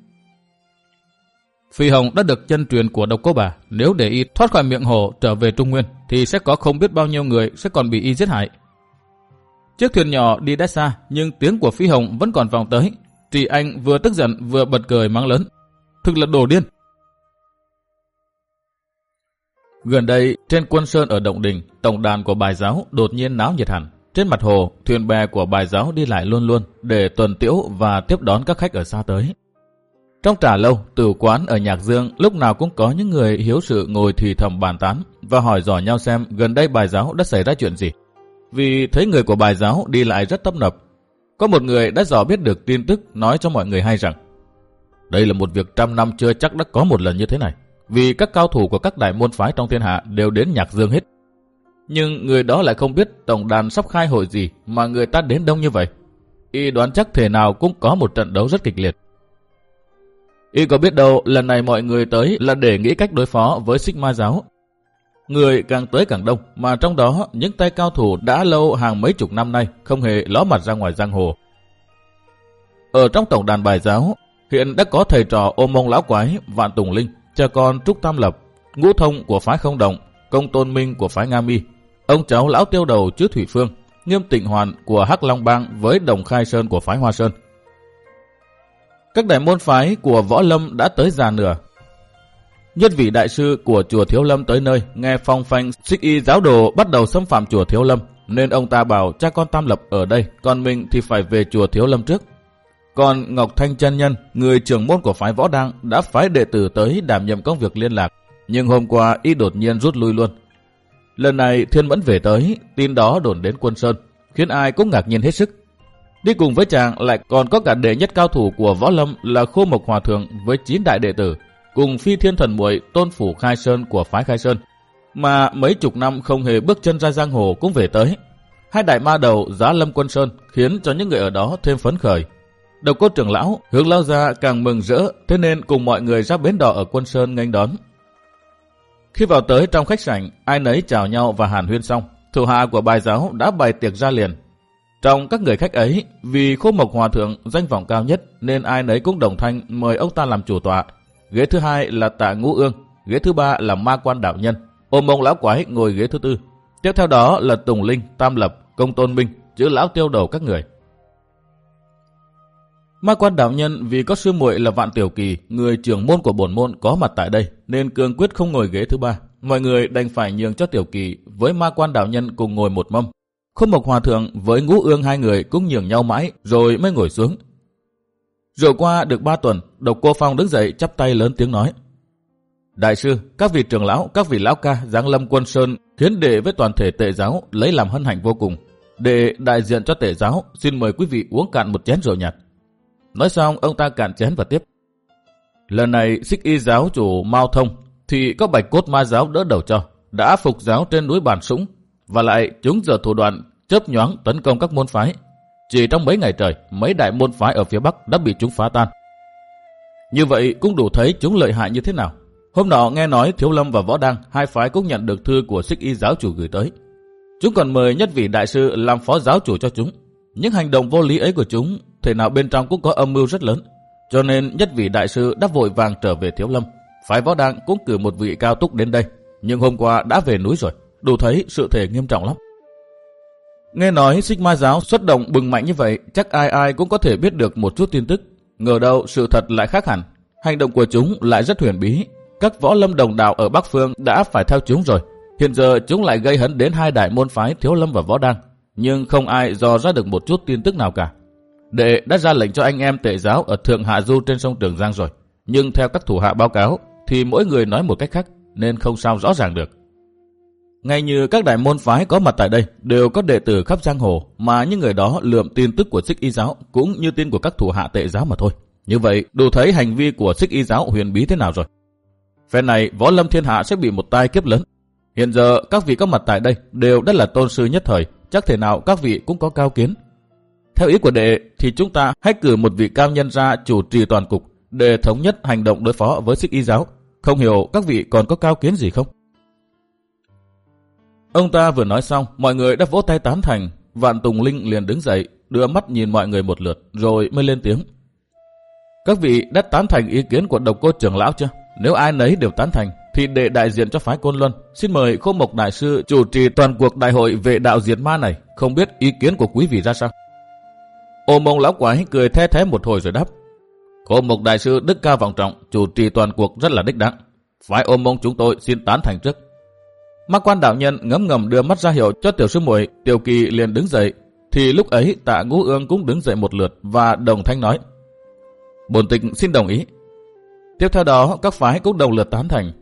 Phi Hồng đã được chân truyền của độc cô bà. Nếu để y thoát khỏi miệng hồ trở về Trung Nguyên thì sẽ có không biết bao nhiêu người sẽ còn bị y giết hại. Chiếc thuyền nhỏ đi đã xa, nhưng tiếng của phi hồng vẫn còn vòng tới. Trì Anh vừa tức giận vừa bật cười mắng lớn. Thực là đồ điên. Gần đây, trên quân sơn ở Động Đình, tổng đàn của bài giáo đột nhiên náo nhiệt hẳn. Trên mặt hồ, thuyền bè của bài giáo đi lại luôn luôn để tuần tiễu và tiếp đón các khách ở xa tới. Trong trà lâu, tử quán ở Nhạc Dương lúc nào cũng có những người hiếu sự ngồi thì thầm bàn tán và hỏi dò nhau xem gần đây bài giáo đã xảy ra chuyện gì. Vì thấy người của bài giáo đi lại rất tấp nập. Có một người đã dò biết được tin tức nói cho mọi người hay rằng, đây là một việc trăm năm chưa chắc đã có một lần như thế này. Vì các cao thủ của các đại môn phái trong thiên hạ đều đến Nhạc Dương hết. Nhưng người đó lại không biết tổng đàn sắp khai hội gì mà người ta đến đông như vậy. Y đoán chắc thể nào cũng có một trận đấu rất kịch liệt. Y có biết đâu, lần này mọi người tới là để nghĩ cách đối phó với Sigma giáo. Người càng tới càng đông, mà trong đó những tay cao thủ đã lâu hàng mấy chục năm nay không hề ló mặt ra ngoài giang hồ. Ở trong tổng đàn bài giáo, hiện đã có thầy trò ôm mông lão quái, vạn tùng linh, cha con Trúc Tam Lập, ngũ thông của phái không động, công tôn minh của phái Nga Mi, ông cháu lão tiêu đầu chứa Thủy Phương, nghiêm tịnh hoàn của Hắc Long Bang với đồng khai sơn của phái Hoa Sơn. Các đại môn phái của Võ Lâm đã tới già nửa. Nhất vị đại sư của chùa Thiếu Lâm tới nơi, nghe phong phanh xích y giáo đồ bắt đầu xâm phạm chùa Thiếu Lâm, nên ông ta bảo cha con Tam Lập ở đây, còn mình thì phải về chùa Thiếu Lâm trước. Còn Ngọc Thanh chân Nhân, người trưởng môn của phái Võ Đăng, đã phái đệ tử tới đảm nhiệm công việc liên lạc, nhưng hôm qua y đột nhiên rút lui luôn. Lần này Thiên Mẫn về tới, tin đó đồn đến quân Sơn, khiến ai cũng ngạc nhiên hết sức. Đi cùng với chàng lại còn có cả đệ nhất cao thủ của Võ Lâm là Khô Mộc Hòa Thượng với 9 đại đệ tử, cùng phi thiên thần muội tôn phủ khai sơn của phái khai sơn. Mà mấy chục năm không hề bước chân ra giang hồ cũng về tới. Hai đại ma đầu giá lâm quân sơn khiến cho những người ở đó thêm phấn khởi. Đầu cốt trưởng lão, hướng lao ra càng mừng rỡ, thế nên cùng mọi người ra bến đỏ ở quân sơn nghênh đón. Khi vào tới trong khách sảnh, ai nấy chào nhau và hàn huyên xong, thủ hạ của bài giáo đã bày tiệc ra liền, trong các người khách ấy, vì khô mộc hòa thượng danh vọng cao nhất nên ai nấy cũng đồng thanh mời ông ta làm chủ tọa. Ghế thứ hai là tạ ngũ ương, ghế thứ ba là ma quan đạo nhân, ôm ông lão quái ngồi ghế thứ tư. Tiếp theo đó là Tùng Linh, Tam Lập, Công Tôn Minh, chữ lão tiêu đầu các người. Ma quan đạo nhân vì có sư muội là Vạn Tiểu Kỳ, người trưởng môn của bổn môn có mặt tại đây, nên cương quyết không ngồi ghế thứ ba. Mọi người đành phải nhường cho Tiểu Kỳ với ma quan đạo nhân cùng ngồi một mâm. Khôn Mộc Hòa Thượng với Ngũ Ương hai người cũng nhường nhau mãi rồi mới ngồi xuống. Rồi qua được ba tuần, độc cô Phong đứng dậy chắp tay lớn tiếng nói. Đại sư, các vị trưởng lão, các vị lão ca, giáng lâm quân sơn khiến đệ với toàn thể tệ giáo lấy làm hân hạnh vô cùng. Để đại diện cho tệ giáo, xin mời quý vị uống cạn một chén rượu nhạt. Nói xong, ông ta cạn chén và tiếp. Lần này, xích y giáo chủ Mao Thông thì có bạch cốt ma giáo đỡ đầu cho, đã phục giáo trên núi Bản Sũng, và lại chúng giờ thủ đoạn chớp nhoáng tấn công các môn phái. Chỉ trong mấy ngày trời, mấy đại môn phái ở phía Bắc đã bị chúng phá tan. Như vậy cũng đủ thấy chúng lợi hại như thế nào. Hôm nọ nghe nói Thiếu Lâm và Võ Đăng, hai phái cũng nhận được thư của Sích Y giáo chủ gửi tới. Chúng còn mời nhất vị đại sư làm phó giáo chủ cho chúng. Những hành động vô lý ấy của chúng, thể nào bên trong cũng có âm mưu rất lớn. Cho nên nhất vị đại sư đã vội vàng trở về Thiếu Lâm. Phái Võ Đăng cũng cử một vị cao túc đến đây. Nhưng hôm qua đã về núi rồi đủ thấy sự thể nghiêm trọng lắm. Nghe nói Sigma giáo xuất động bừng mạnh như vậy, chắc ai ai cũng có thể biết được một chút tin tức. Ngờ đâu sự thật lại khác hẳn. Hành động của chúng lại rất huyền bí. Các võ lâm đồng đạo ở Bắc Phương đã phải theo chúng rồi. Hiện giờ chúng lại gây hấn đến hai đại môn phái Thiếu Lâm và Võ Đăng. Nhưng không ai dò ra được một chút tin tức nào cả. Đệ đã ra lệnh cho anh em tệ giáo ở Thượng Hạ Du trên sông Trường Giang rồi. Nhưng theo các thủ hạ báo cáo thì mỗi người nói một cách khác nên không sao rõ ràng được. Ngay như các đại môn phái có mặt tại đây đều có đệ tử khắp giang hồ mà những người đó lượm tin tức của xích y giáo cũng như tin của các thủ hạ tệ giáo mà thôi. Như vậy đủ thấy hành vi của xích y giáo huyền bí thế nào rồi. Phen này võ lâm thiên hạ sẽ bị một tai kiếp lớn. Hiện giờ các vị có mặt tại đây đều đã là tôn sư nhất thời, chắc thể nào các vị cũng có cao kiến. Theo ý của đệ thì chúng ta hãy cử một vị cao nhân ra chủ trì toàn cục để thống nhất hành động đối phó với xích y giáo. Không hiểu các vị còn có cao kiến gì không? Ông ta vừa nói xong, mọi người đã vỗ tay tán thành. Vạn Tùng Linh liền đứng dậy, đưa mắt nhìn mọi người một lượt, rồi mới lên tiếng. Các vị đã tán thành ý kiến của độc cô trưởng lão chưa? Nếu ai nấy đều tán thành, thì để đại diện cho phái Côn Luân, xin mời Khô Mộc Đại Sư chủ trì toàn cuộc đại hội về đạo diệt ma này. không biết ý kiến của quý vị ra sao. Ô mông lão quái cười the thế một hồi rồi đáp. Khô mục đại sư đức cao vọng trọng, chủ trì toàn cuộc rất là đích đáng. Phái ôm mông chúng tôi xin tán thành trước. Mắc quan đạo nhân ngấm ngầm đưa mắt ra hiệu cho tiểu sư muội, tiểu kỳ liền đứng dậy. Thì lúc ấy tạ ngũ ương cũng đứng dậy một lượt và đồng thanh nói. Bồn tịch xin đồng ý. Tiếp theo đó các phái cũng đồng lượt tán thành.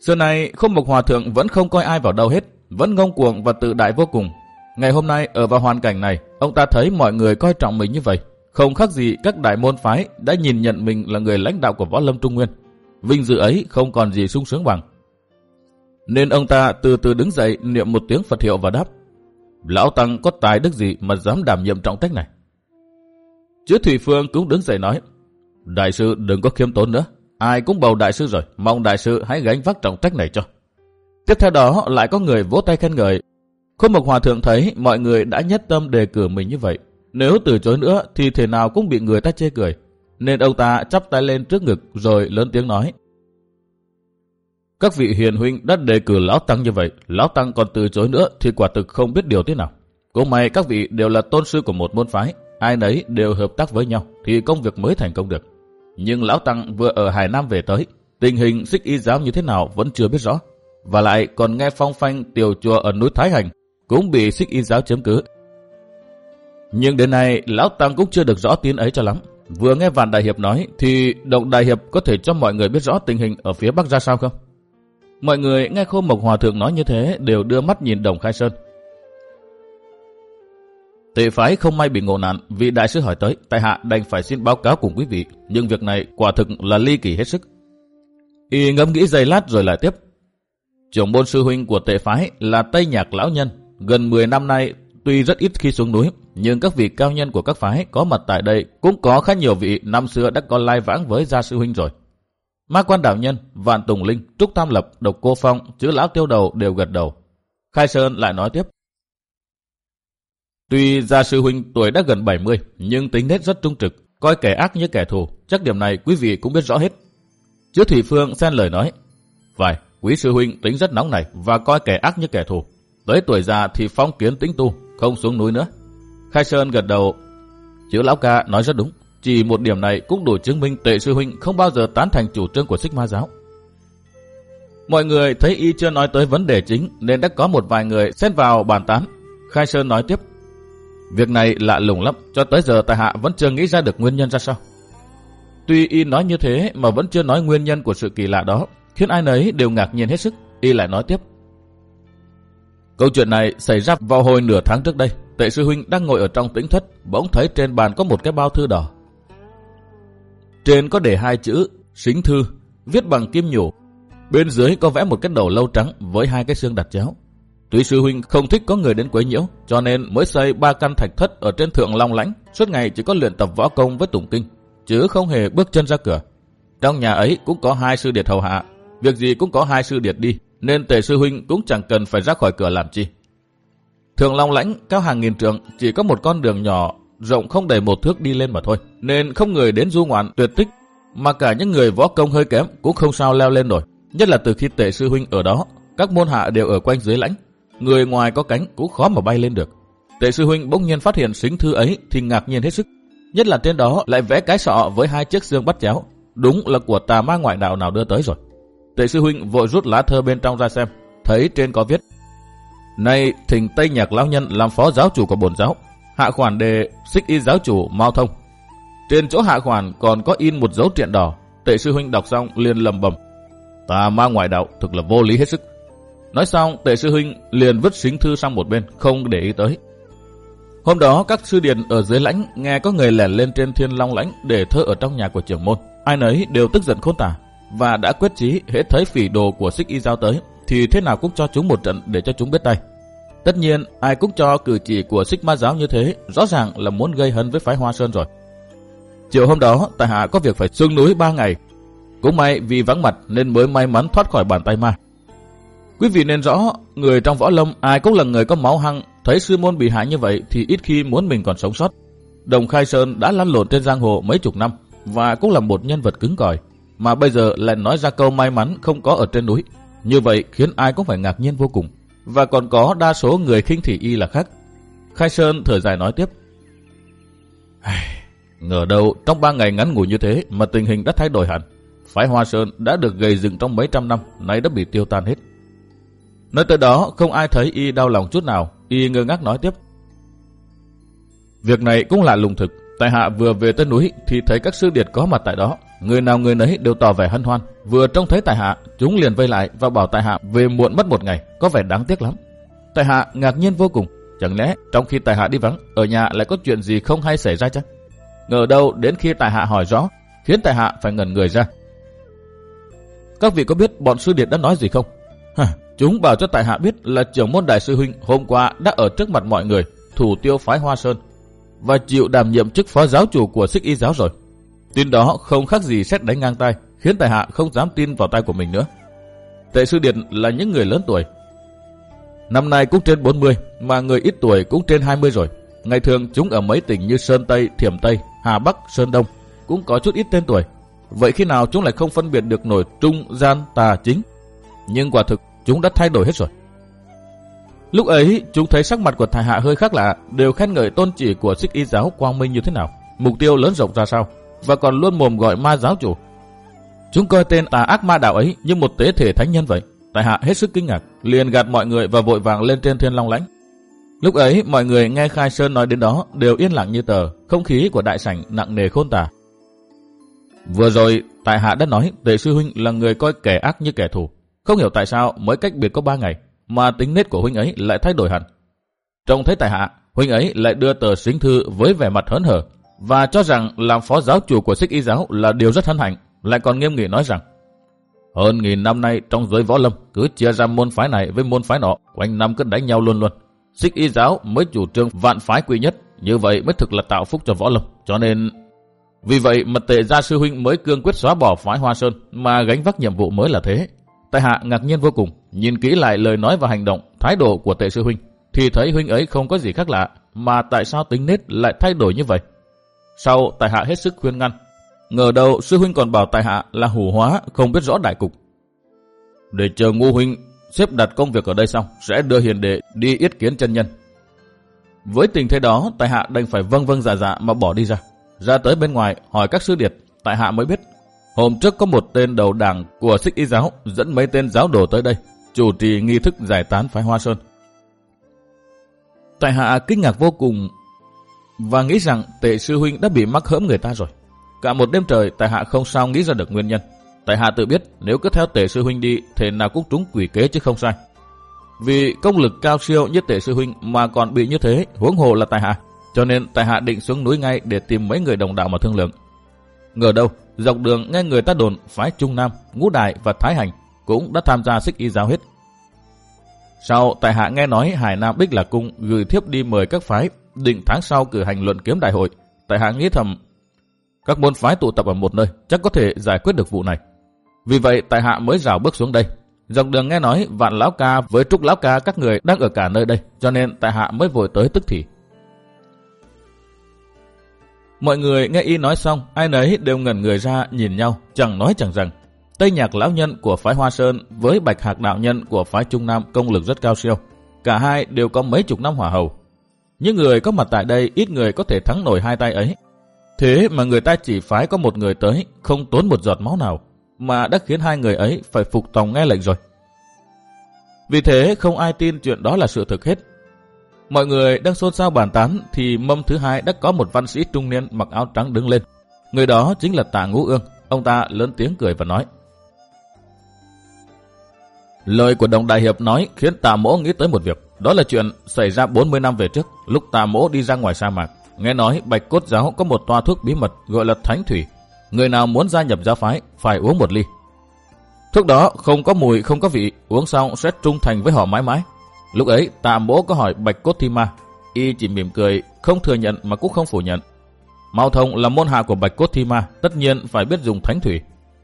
Xưa này không mục hòa thượng vẫn không coi ai vào đâu hết, vẫn ngông cuồng và tự đại vô cùng. Ngày hôm nay ở vào hoàn cảnh này, ông ta thấy mọi người coi trọng mình như vậy. Không khác gì các đại môn phái đã nhìn nhận mình là người lãnh đạo của võ lâm trung nguyên. Vinh dự ấy không còn gì sung sướng bằng. Nên ông ta từ từ đứng dậy niệm một tiếng Phật hiệu và đáp. Lão Tăng có tài đức gì mà dám đảm nhiệm trọng trách này? Chứa Thủy Phương cũng đứng dậy nói. Đại sư đừng có khiêm tốn nữa. Ai cũng bầu đại sư rồi, mong đại sư hãy gánh vác trọng trách này cho. Tiếp theo đó lại có người vỗ tay khen ngợi. Khôn Mộc Hòa Thượng thấy mọi người đã nhất tâm đề cử mình như vậy. Nếu từ chối nữa thì thể nào cũng bị người ta chê cười. Nên ông ta chắp tay lên trước ngực rồi lớn tiếng nói. Các vị hiền huynh đã đề cử Lão Tăng như vậy, Lão Tăng còn từ chối nữa thì quả thực không biết điều thế nào. Cũng may các vị đều là tôn sư của một môn phái, ai nấy đều hợp tác với nhau thì công việc mới thành công được. Nhưng Lão Tăng vừa ở Hải Nam về tới, tình hình xích y giáo như thế nào vẫn chưa biết rõ. Và lại còn nghe phong phanh tiểu chùa ở núi Thái Hành cũng bị xích y giáo chiếm cứ. Nhưng đến nay Lão Tăng cũng chưa được rõ tin ấy cho lắm. Vừa nghe Vạn Đại Hiệp nói thì Động Đại Hiệp có thể cho mọi người biết rõ tình hình ở phía Bắc ra sao không? Mọi người nghe Khô Mộc Hòa Thượng nói như thế đều đưa mắt nhìn Đồng Khai Sơn. Tệ phái không may bị ngộ nạn vì đại sư hỏi tới, tại hạ đành phải xin báo cáo cùng quý vị, nhưng việc này quả thực là ly kỳ hết sức. Y ngẫm nghĩ giây lát rồi lại tiếp. Trưởng môn sư huynh của tệ phái là Tây Nhạc Lão Nhân, gần 10 năm nay tuy rất ít khi xuống núi, nhưng các vị cao nhân của các phái có mặt tại đây cũng có khá nhiều vị năm xưa đã có lai vãng với gia sư huynh rồi. Ma quan đạo nhân, Vạn Tùng Linh, Trúc Tam Lập, Độc Cô Phong, chữ lão tiêu đầu đều gật đầu. Khai Sơn lại nói tiếp. Tuy gia sư huynh tuổi đã gần 70, nhưng tính nết rất trung trực, coi kẻ ác như kẻ thù. Chắc điểm này quý vị cũng biết rõ hết. Chữ Thủy Phương xen lời nói. Phải, quý sư huynh tính rất nóng này và coi kẻ ác như kẻ thù. Tới tuổi già thì phong kiến tính tu, không xuống núi nữa. Khai Sơn gật đầu. Chữ lão ca nói rất đúng. Chỉ một điểm này cũng đủ chứng minh tệ sư huynh không bao giờ tán thành chủ trương của Xích Ma giáo. Mọi người thấy y chưa nói tới vấn đề chính nên đã có một vài người xen vào bàn tán. Khai Sơn nói tiếp. Việc này lạ lùng lắm, cho tới giờ tại hạ vẫn chưa nghĩ ra được nguyên nhân ra sao. Tuy y nói như thế mà vẫn chưa nói nguyên nhân của sự kỳ lạ đó, khiến ai nấy đều ngạc nhiên hết sức. Y lại nói tiếp. Câu chuyện này xảy ra vào hồi nửa tháng trước đây. Tệ sư huynh đang ngồi ở trong tĩnh thất, bỗng thấy trên bàn có một cái bao thư đỏ. Trên có để hai chữ xính thư, viết bằng kim nhổ Bên dưới có vẽ một cái đầu lâu trắng với hai cái xương đặt chéo. Tuy sư huynh không thích có người đến quấy nhiễu, cho nên mới xây ba căn thạch thất ở trên thượng long lãnh, suốt ngày chỉ có luyện tập võ công với tụng kinh, chứ không hề bước chân ra cửa. Trong nhà ấy cũng có hai sư điệt hầu hạ, việc gì cũng có hai sư điệt đi, nên tề sư huynh cũng chẳng cần phải ra khỏi cửa làm chi. Thượng long lãnh cao hàng nghìn trượng, chỉ có một con đường nhỏ, rộng không đầy một thước đi lên mà thôi, nên không người đến du ngoạn tuyệt tích, mà cả những người võ công hơi kém cũng không sao leo lên nổi. Nhất là từ khi tề sư huynh ở đó, các môn hạ đều ở quanh dưới lãnh, người ngoài có cánh cũng khó mà bay lên được. Tề sư huynh bỗng nhiên phát hiện xính thư ấy thì ngạc nhiên hết sức. Nhất là trên đó lại vẽ cái sọ với hai chiếc xương bắt chéo. Đúng là của tà ma ngoại đạo nào đưa tới rồi. Tề sư huynh vội rút lá thơ bên trong ra xem. Thấy trên có viết. Nay thỉnh Tây Nhạc Lão Nhân làm phó giáo chủ của bổn giáo. Hạ khoản đề xích y giáo chủ Mao Thông. Trên chỗ hạ khoản còn có in một dấu triện đỏ. Tề sư huynh đọc xong liền lầm bầm. Tà ma ngoại đạo thực là vô lý hết sức. Nói xong, tệ sư huynh liền vứt xính thư sang một bên, không để ý tới. Hôm đó, các sư điền ở dưới lãnh nghe có người lẻn lên trên thiên long lãnh để thơ ở trong nhà của trưởng môn. Ai nấy đều tức giận khôn tả và đã quyết chí hết thấy phỉ đồ của xích y giao tới thì thế nào cũng cho chúng một trận để cho chúng biết tay. Tất nhiên, ai cũng cho cử chỉ của xích ma giáo như thế, rõ ràng là muốn gây hấn với phái Hoa Sơn rồi. Chiều hôm đó, tại hạ có việc phải xuống núi ba ngày. Cũng may vì vắng mặt nên mới may mắn thoát khỏi bàn tay ma. Quý vị nên rõ, người trong võ lâm ai cũng là người có máu hăng, thấy sư môn bị hại như vậy thì ít khi muốn mình còn sống sót. Đồng Khai Sơn đã lăn lộn trên giang hồ mấy chục năm và cũng là một nhân vật cứng cỏi, mà bây giờ lại nói ra câu may mắn không có ở trên núi. Như vậy khiến ai cũng phải ngạc nhiên vô cùng. Và còn có đa số người khinh thị y là khác, Khai Sơn thở dài nói tiếp. Ngờ đâu trong ba ngày ngắn ngủi như thế mà tình hình đã thay đổi hẳn. Phái Hoa Sơn đã được gầy dựng trong mấy trăm năm, nay đã bị tiêu tan hết. Nói tới đó không ai thấy y đau lòng chút nào, y ngơ ngác nói tiếp. Việc này cũng là lùng thực, tại hạ vừa về tới núi thì thấy các sư điệt có mặt tại đó. Người nào người nấy đều tỏ vẻ hân hoan. Vừa trông thấy tại hạ, chúng liền vây lại và bảo tại hạ về muộn mất một ngày, có vẻ đáng tiếc lắm. Tại hạ ngạc nhiên vô cùng, chẳng lẽ trong khi tại hạ đi vắng, ở nhà lại có chuyện gì không hay xảy ra chăng? Ngờ đâu đến khi tại hạ hỏi rõ, khiến tại hạ phải ngẩn người ra. Các vị có biết bọn sư điệt đã nói gì không? Hả, chúng bảo cho tại hạ biết là trưởng môn đại sư huynh hôm qua đã ở trước mặt mọi người, thủ tiêu phái Hoa Sơn và chịu đảm nhiệm chức phó giáo chủ của Sích y giáo rồi. Tin đó không khác gì xét đánh ngang tay, khiến tại hạ không dám tin vào tay của mình nữa. Tệ sư điện là những người lớn tuổi. Năm nay cũng trên 40, mà người ít tuổi cũng trên 20 rồi. Ngày thường chúng ở mấy tỉnh như Sơn Tây, Thiểm Tây, Hà Bắc, Sơn Đông cũng có chút ít tên tuổi. Vậy khi nào chúng lại không phân biệt được nổi trung, gian, tà, chính? Nhưng quả thực chúng đã thay đổi hết rồi. Lúc ấy, chúng thấy sắc mặt của thầy hạ hơi khác lạ, đều khen ngợi tôn chỉ của xích y giáo quang minh như thế nào, mục tiêu lớn rộng ra sao, và còn luôn mồm gọi ma giáo chủ. Chúng coi tên tà ác ma đạo ấy như một tế thể thánh nhân vậy. Tại hạ hết sức kinh ngạc, liền gạt mọi người và vội vàng lên trên thiên long lãnh. Lúc ấy, mọi người nghe Khai Sơn nói đến đó đều yên lặng như tờ, không khí của đại sảnh nặng nề khôn tả. Vừa rồi, tại hạ đã nói Tề Sư Huynh là người coi kẻ ác như kẻ thù. Không hiểu tại sao mới cách biệt có ba ngày, mà tính nết của Huynh ấy lại thay đổi hẳn. Trông thấy tại hạ, Huynh ấy lại đưa tờ xính thư với vẻ mặt hớn hở, và cho rằng làm phó giáo chủ của xích y giáo là điều rất hân hạnh, lại còn nghiêm nghị nói rằng hơn nghìn năm nay trong giới võ lâm cứ chia ra môn phái này với môn phái nọ, quanh năm cứ đánh nhau luôn luôn. Xích y giáo mới chủ trương vạn phái quy nhất, như vậy mới thực là tạo phúc cho võ lâm. Cho nên vì vậy mật tệ gia sư huynh mới cương quyết xóa bỏ phái Hoa Sơn mà gánh vác nhiệm vụ mới là thế. Tại hạ ngạc nhiên vô cùng, nhìn kỹ lại lời nói và hành động, thái độ của tệ sư huynh, thì thấy huynh ấy không có gì khác lạ, mà tại sao tính nết lại thay đổi như vậy? Sau tại hạ hết sức khuyên ngăn, ngờ đâu sư huynh còn bảo tại hạ là hủ hóa, không biết rõ đại cục. Để chờ ngu huynh xếp đặt công việc ở đây xong, sẽ đưa hiền đệ đi yết kiến chân nhân. Với tình thế đó, tại hạ đành phải vâng vâng dạ dạ mà bỏ đi ra. Ra tới bên ngoài hỏi các sư điệt, tại hạ mới biết. Hôm trước có một tên đầu đảng của xích y giáo dẫn mấy tên giáo đồ tới đây, chủ trì nghi thức giải tán phái Hoa Sơn. Tại hạ kinh ngạc vô cùng và nghĩ rằng tệ sư huynh đã bị mắc hỡm người ta rồi. Cả một đêm trời tại hạ không sao nghĩ ra được nguyên nhân. Tại hạ tự biết nếu cứ theo tệ sư huynh đi thì nào cũng trúng quỷ kế chứ không sai. Vì công lực cao siêu như tệ sư huynh mà còn bị như thế, huống hồ là tại hạ. Cho nên tại hạ định xuống núi ngay để tìm mấy người đồng đạo mà thương lượng. Ngờ đâu, dọc đường nghe người ta đồn phái Trung Nam, Ngũ Đại và Thái Hành cũng đã tham gia xích y giáo hết. Sau, tại hạ nghe nói Hải Nam Bích Lạc Cung gửi thiếp đi mời các phái, định tháng sau cử hành luận kiếm đại hội. Tại hạ nghĩ thầm, các môn phái tụ tập ở một nơi, chắc có thể giải quyết được vụ này. Vì vậy, tại hạ mới rào bước xuống đây. Dọc đường nghe nói vạn lão ca với trúc lão ca các người đang ở cả nơi đây, cho nên tại hạ mới vội tới tức thì. Mọi người nghe y nói xong, ai nấy đều ngẩn người ra nhìn nhau, chẳng nói chẳng rằng. Tây nhạc lão nhân của phái Hoa Sơn với bạch hạc đạo nhân của phái Trung Nam công lực rất cao siêu. Cả hai đều có mấy chục năm hỏa hầu. Những người có mặt tại đây ít người có thể thắng nổi hai tay ấy. Thế mà người ta chỉ phái có một người tới, không tốn một giọt máu nào, mà đã khiến hai người ấy phải phục tòng nghe lệnh rồi. Vì thế không ai tin chuyện đó là sự thực hết, Mọi người đang xôn xao bàn tán thì mâm thứ hai đã có một văn sĩ trung niên mặc áo trắng đứng lên. Người đó chính là Tạ Ngũ Ương. Ông ta lớn tiếng cười và nói. Lời của đồng đại hiệp nói khiến Tạ Mỗ nghĩ tới một việc. Đó là chuyện xảy ra 40 năm về trước, lúc Tạ Mỗ đi ra ngoài sa mạc. Nghe nói Bạch Cốt Giáo có một toa thuốc bí mật gọi là Thánh Thủy. Người nào muốn gia nhập giáo phái phải uống một ly. Thuốc đó không có mùi, không có vị, uống xong sẽ trung thành với họ mãi mãi. Lúc ấy tạ mỗ có hỏi Bạch Cốt Thi Ma, y chỉ mỉm cười, không thừa nhận mà cũng không phủ nhận. Mao Thông là môn hạ của Bạch Cốt Thi Ma, tất nhiên phải biết dùng thánh thủy.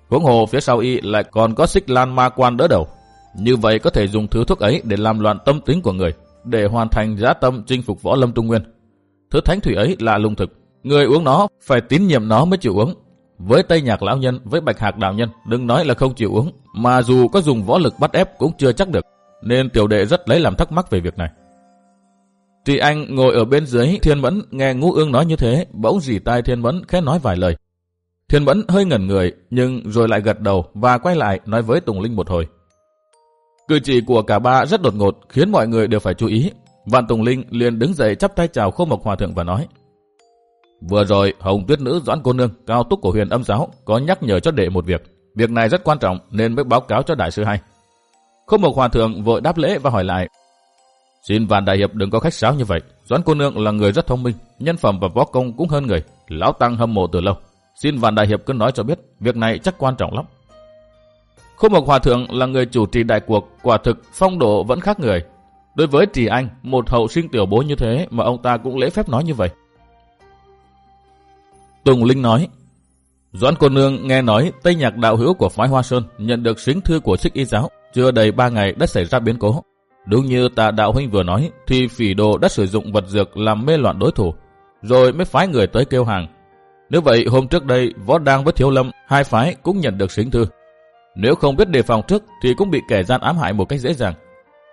Huống hồ phía sau y lại còn có xích lan ma quan đỡ đầu. Như vậy có thể dùng thứ thuốc ấy để làm loạn tâm tính của người, để hoàn thành giá tâm chinh phục võ lâm trung nguyên. Thứ thánh thủy ấy là lung thực, người uống nó phải tín nhiệm nó mới chịu uống. Với Tây Nhạc Lão Nhân, với Bạch Hạc Đạo Nhân, đừng nói là không chịu uống, mà dù có dùng võ lực bắt ép cũng chưa chắc được nên tiểu đệ rất lấy làm thắc mắc về việc này. Trì Anh ngồi ở bên dưới, Thiên Mẫn nghe Ngũ Ương nói như thế, bỗng dì tai Thiên Mẫn khẽ nói vài lời. Thiên Mẫn hơi ngẩn người, nhưng rồi lại gật đầu và quay lại nói với Tùng Linh một hồi. Cử chỉ của cả ba rất đột ngột khiến mọi người đều phải chú ý. Vạn Tùng Linh liền đứng dậy chắp tay chào Khô Mộc Hòa Thượng và nói. Vừa rồi, Hồng Tuyết Nữ Doãn Cô Nương, cao túc của huyền âm giáo, có nhắc nhở cho đệ một việc. Việc này rất quan trọng nên mới báo cáo cho đại sư hay không một Hòa Thượng vội đáp lễ và hỏi lại. Xin Vạn Đại Hiệp đừng có khách sáo như vậy. Doãn Cô Nương là người rất thông minh, nhân phẩm và võ công cũng hơn người. Lão Tăng hâm mộ từ lâu. Xin Vạn Đại Hiệp cứ nói cho biết, việc này chắc quan trọng lắm. không Mộc Hòa Thượng là người chủ trì đại cuộc, quả thực phong độ vẫn khác người. Đối với Trì Anh, một hậu sinh tiểu bố như thế mà ông ta cũng lễ phép nói như vậy. Tùng Linh nói, Doãn cô nương nghe nói Tây Nhạc đạo hữu của phái Hoa Sơn nhận được xính thư của trích y giáo, chưa đầy ba ngày đã xảy ra biến cố. Đúng như tạ đạo huynh vừa nói, thì phỉ đồ đã sử dụng vật dược làm mê loạn đối thủ, rồi mới phái người tới kêu hàng. Nếu vậy, hôm trước đây, Võ Đang với Thiếu Lâm, hai phái cũng nhận được xính thư. Nếu không biết đề phòng trước thì cũng bị kẻ gian ám hại một cách dễ dàng.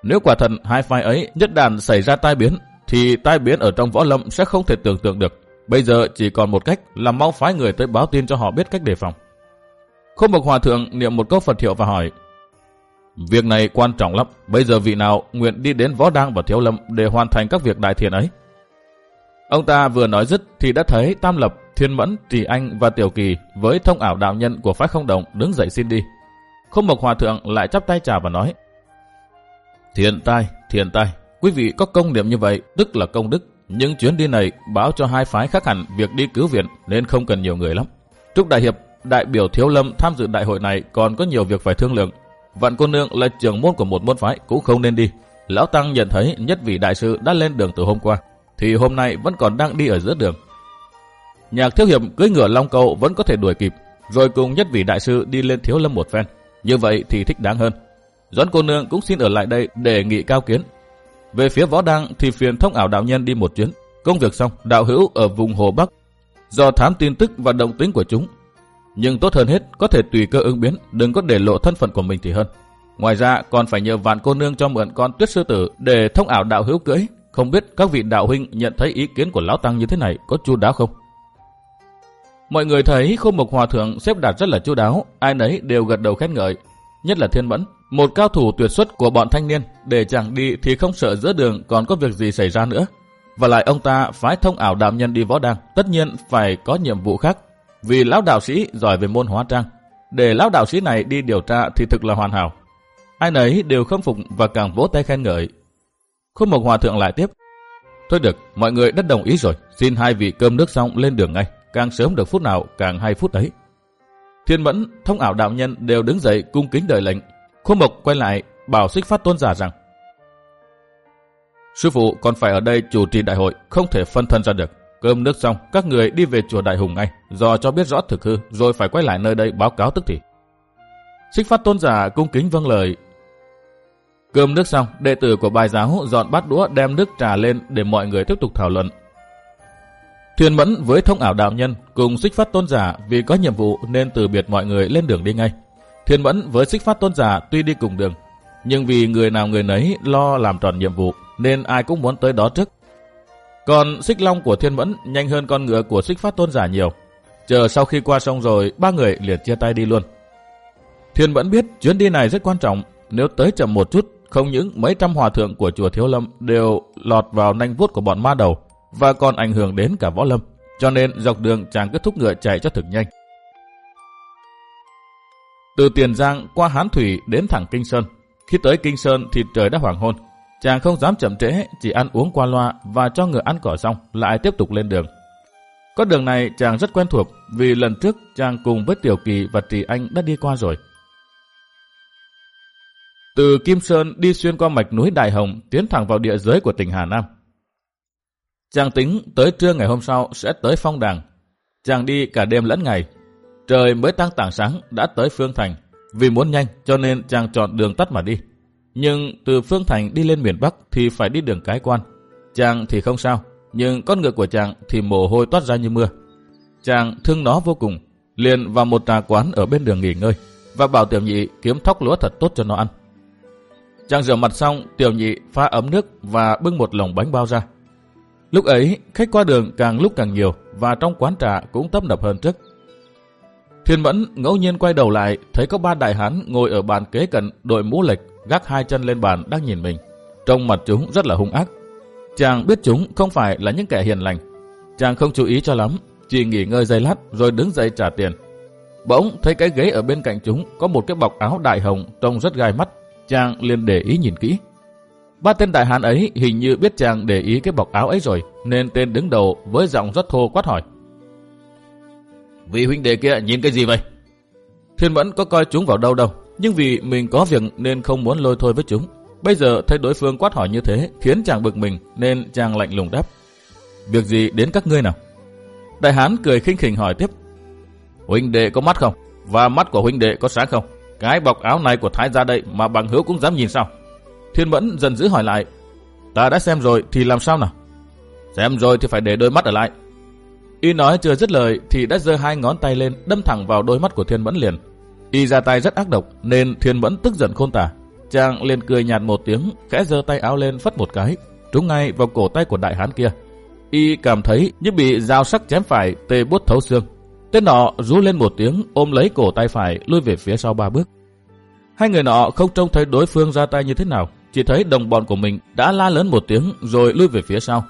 Nếu quả thật hai phái ấy nhất đàn xảy ra tai biến, thì tai biến ở trong võ lâm sẽ không thể tưởng tượng được. Bây giờ chỉ còn một cách là mau phái người tới báo tin cho họ biết cách đề phòng. không một Hòa Thượng niệm một câu Phật hiệu và hỏi Việc này quan trọng lắm, bây giờ vị nào nguyện đi đến Võ Đăng và Thiếu Lâm để hoàn thành các việc đại thiện ấy. Ông ta vừa nói dứt thì đã thấy Tam Lập, Thiên Mẫn, Trì Anh và Tiểu Kỳ với thông ảo đạo nhân của phái không đồng đứng dậy xin đi. Không Mộc Hòa Thượng lại chắp tay chào và nói Thiện tai, thiện tai, quý vị có công niệm như vậy, tức là công đức. Nhưng chuyến đi này báo cho hai phái khác hẳn việc đi cứu viện nên không cần nhiều người lắm. Trúc Đại Hiệp, đại biểu Thiếu Lâm tham dự đại hội này còn có nhiều việc phải thương lượng. Vạn cô nương là trưởng môn của một môn phái cũng không nên đi. Lão Tăng nhận thấy nhất vị đại sư đã lên đường từ hôm qua, thì hôm nay vẫn còn đang đi ở giữa đường. Nhạc thiếu hiệp cưỡi ngựa long cầu vẫn có thể đuổi kịp, rồi cùng nhất vị đại sư đi lên Thiếu Lâm một phen. Như vậy thì thích đáng hơn. Doãn cô nương cũng xin ở lại đây để nghị cao kiến. Về phía võ đăng thì phiền thông ảo đạo nhân đi một chuyến. Công việc xong, đạo hữu ở vùng Hồ Bắc. Do thám tin tức và động tính của chúng. Nhưng tốt hơn hết, có thể tùy cơ ứng biến, đừng có để lộ thân phận của mình thì hơn. Ngoài ra còn phải nhờ vạn cô nương cho mượn con tuyết sư tử để thông ảo đạo hữu cưỡi. Không biết các vị đạo huynh nhận thấy ý kiến của lão tăng như thế này có chu đáo không? Mọi người thấy khôn mộc hòa thượng xếp đặt rất là chu đáo, ai nấy đều gật đầu khen ngợi. Nhất là thiên mẫn, một cao thủ tuyệt xuất của bọn thanh niên, để chẳng đi thì không sợ giữa đường còn có việc gì xảy ra nữa. Và lại ông ta phái thông ảo đạo nhân đi võ đàng, tất nhiên phải có nhiệm vụ khác. Vì lão đạo sĩ giỏi về môn hóa trang, để lão đạo sĩ này đi điều tra thì thực là hoàn hảo. Ai nấy đều khâm phục và càng vỗ tay khen ngợi. Khúc mộc hòa thượng lại tiếp. Thôi được, mọi người đã đồng ý rồi, xin hai vị cơm nước xong lên đường ngay càng sớm được phút nào càng hay phút ấy. Thiên Mẫn, thông ảo đạo nhân đều đứng dậy cung kính đợi lệnh. Khúc Mộc quay lại bảo xích phát tôn giả rằng Sư phụ còn phải ở đây chủ trì đại hội, không thể phân thân ra được. Cơm nước xong, các người đi về chùa Đại Hùng ngay, dò cho biết rõ thực hư, rồi phải quay lại nơi đây báo cáo tức thì. Xích phát tôn giả cung kính vâng lời. Cơm nước xong, đệ tử của bài giáo dọn bát đũa đem nước trà lên để mọi người tiếp tục thảo luận. Thuyền Mẫn với thông ảo đạo nhân cùng xích phát tôn giả vì có nhiệm vụ nên từ biệt mọi người lên đường đi ngay. Thuyền Mẫn với xích phát tôn giả tuy đi cùng đường, nhưng vì người nào người nấy lo làm tròn nhiệm vụ nên ai cũng muốn tới đó trước. Còn xích long của Thiên Mẫn nhanh hơn con ngựa của xích phát tôn giả nhiều. Chờ sau khi qua sông rồi, ba người liền chia tay đi luôn. Thiên Mẫn biết chuyến đi này rất quan trọng, nếu tới chậm một chút, không những mấy trăm hòa thượng của chùa Thiếu Lâm đều lọt vào nanh vuốt của bọn ma đầu, và còn ảnh hưởng đến cả võ lâm. Cho nên dọc đường chàng kết thúc ngựa chạy cho thực nhanh. Từ Tiền Giang qua Hán Thủy đến thẳng Kinh Sơn. Khi tới Kinh Sơn thì trời đã hoàng hôn. Chàng không dám chậm trễ, chỉ ăn uống qua loa và cho ngựa ăn cỏ xong lại tiếp tục lên đường. Con đường này chàng rất quen thuộc vì lần trước chàng cùng với Tiểu Kỳ và Trì Anh đã đi qua rồi. Từ Kim Sơn đi xuyên qua mạch núi Đại Hồng tiến thẳng vào địa giới của tỉnh Hà Nam. Chàng tính tới trưa ngày hôm sau sẽ tới phong đàng. Chàng đi cả đêm lẫn ngày. Trời mới tăng tảng sáng đã tới Phương Thành. Vì muốn nhanh cho nên chàng chọn đường tắt mà đi. Nhưng từ Phương Thành đi lên miền Bắc thì phải đi đường cái quan. Chàng thì không sao, nhưng con ngựa của chàng thì mồ hôi toát ra như mưa. Chàng thương nó vô cùng, liền vào một trà quán ở bên đường nghỉ ngơi và bảo tiểu nhị kiếm thóc lúa thật tốt cho nó ăn. Chàng rửa mặt xong, tiểu nhị pha ấm nước và bưng một lồng bánh bao ra Lúc ấy, khách qua đường càng lúc càng nhiều và trong quán trà cũng tấp nập hơn trước. Thiên Mẫn ngẫu nhiên quay đầu lại, thấy có ba đại hán ngồi ở bàn kế cận đội mũ lệch, gác hai chân lên bàn đang nhìn mình. Trong mặt chúng rất là hung ác. Chàng biết chúng không phải là những kẻ hiền lành. Chàng không chú ý cho lắm, chỉ nghỉ ngơi giây lát rồi đứng dậy trả tiền. Bỗng thấy cái ghế ở bên cạnh chúng có một cái bọc áo đại hồng trông rất gai mắt. Chàng liền để ý nhìn kỹ. Ba tên đại hán ấy hình như biết chàng để ý cái bọc áo ấy rồi, nên tên đứng đầu với giọng rất thô quát hỏi. Vị huynh đệ kia nhìn cái gì vậy? Thiên Mẫn có coi chúng vào đâu đâu, nhưng vì mình có việc nên không muốn lôi thôi với chúng. Bây giờ thấy đối phương quát hỏi như thế, khiến chàng bực mình, nên chàng lạnh lùng đáp. Việc gì đến các ngươi nào? Đại hán cười khinh khỉnh hỏi tiếp. Huynh đệ có mắt không? Và mắt của huynh đệ có sáng không? Cái bọc áo này của Thái gia đây mà bằng hữu cũng dám nhìn sao? Thiên Mẫn dần dữ hỏi lại. Ta đã xem rồi thì làm sao nào? Xem rồi thì phải để đôi mắt ở lại. Y nói chưa dứt lời thì đã giơ hai ngón tay lên, đâm thẳng vào đôi mắt của Thiên Mẫn liền. Y ra tay rất ác độc nên Thiên vẫn tức giận khôn tả. Chàng liền cười nhạt một tiếng, khẽ giơ tay áo lên phất một cái, trúng ngay vào cổ tay của đại hán kia. Y cảm thấy như bị dao sắc chém phải tê bút thấu xương. Tên nọ rú lên một tiếng ôm lấy cổ tay phải lui về phía sau ba bước. Hai người nọ không trông thấy đối phương ra tay như thế nào, chỉ thấy đồng bọn của mình đã la lớn một tiếng rồi lui về phía sau.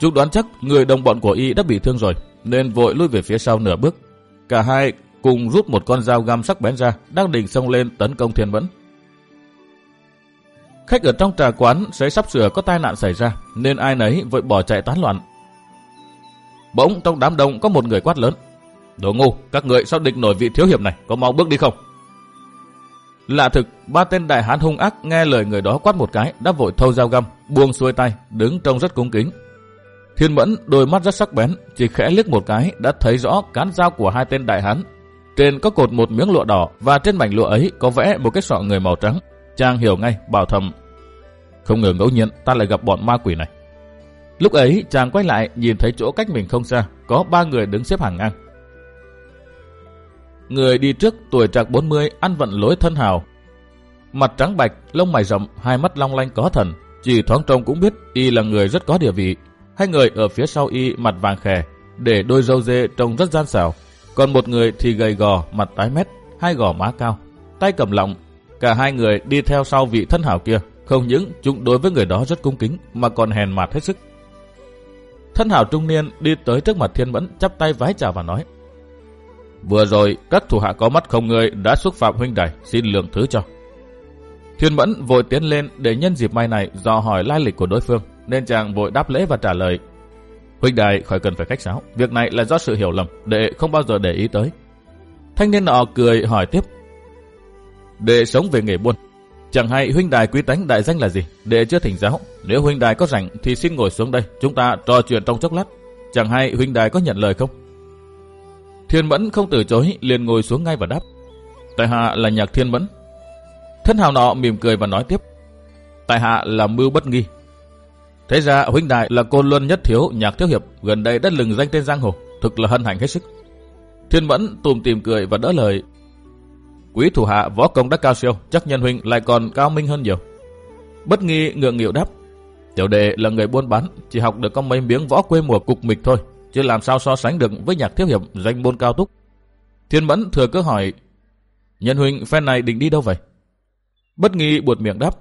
Chúng đoán chắc người đồng bọn của y đã bị thương rồi, nên vội lui về phía sau nửa bước. Cả hai cùng rút một con dao găm sắc bén ra, đang định xông lên tấn công Thiên Vẫn. Khách ở trong trà quán sẽ sắp sửa có tai nạn xảy ra, nên ai nấy vội bỏ chạy tán loạn. Bỗng trong đám đông có một người quát lớn. Đồ ngu, các người sao địch nổi vị thiếu hiệp này, có mau bước đi không? Lạ thực, ba tên đại hán hung ác nghe lời người đó quát một cái, đã vội thâu dao găm, buông xuôi tay, đứng trông rất cung kính. Thiên Mẫn đôi mắt rất sắc bén, chỉ khẽ liếc một cái đã thấy rõ cán dao của hai tên đại hán. Trên có cột một miếng lụa đỏ và trên mảnh lụa ấy có vẽ một cái sọ người màu trắng. Chàng hiểu ngay, bảo thầm. Không ngờ ngẫu nhiên ta lại gặp bọn ma quỷ này. Lúc ấy chàng quay lại nhìn thấy chỗ cách mình không xa, có ba người đứng xếp hàng ngang. Người đi trước tuổi trạc 40 ăn vận lối thân hào. Mặt trắng bạch, lông mày rậm, hai mắt long lanh có thần. Chỉ thoáng trông cũng biết y là người rất có địa vị. Hai người ở phía sau y mặt vàng khè, để đôi râu dê trông rất gian xảo. Còn một người thì gầy gò, mặt tái mét, hai gò má cao, tay cầm lọng. Cả hai người đi theo sau vị thân hảo kia. Không những chúng đối với người đó rất cung kính mà còn hèn mặt hết sức. Thân hảo trung niên đi tới trước mặt thiên mẫn chắp tay vái chào và nói Vừa rồi, các thủ hạ có mắt không người đã xúc phạm huynh đài, xin lượng thứ cho. Thiên Mẫn vội tiến lên để nhân dịp mai này dò hỏi lai lịch của đối phương, nên chàng vội đáp lễ và trả lời. Huynh đài khỏi cần phải khách sáo, việc này là do sự hiểu lầm, đệ không bao giờ để ý tới. Thanh niên nọ cười hỏi tiếp. Đệ sống về nghề buôn, chẳng hay huynh đài quý tánh đại danh là gì, đệ chưa thỉnh giáo. Nếu huynh đài có rảnh thì xin ngồi xuống đây, chúng ta trò chuyện trong chốc lát. Chẳng hay huynh đài có nhận lời không? Thiên Mẫn không từ chối, liền ngồi xuống ngay và đáp. Tại hạ là nhạc Thiên Mẫn. Thân hào nọ mỉm cười và nói tiếp. Tại hạ là mưu bất nghi. Thế ra huynh đại là côn luân nhất thiếu nhạc thiếu hiệp gần đây đã lừng danh tên giang hồ, thực là hân hạnh hết sức. Thiên Mẫn tùm tìm cười và đỡ lời. Quý thủ hạ võ công đã cao siêu, chắc nhân huynh lại còn cao minh hơn nhiều. Bất nghi ngượng nghịu đáp. Tiểu đệ là người buôn bán, chỉ học được có mấy miếng võ quê mùa cục mịch thôi, chứ làm sao so sánh được với nhạc thiếu hiệp danh môn cao túc. Thiên Mẫn thừa cơ hỏi, nhân huynh phen này định đi đâu vậy? Bất nghi buột miệng đáp,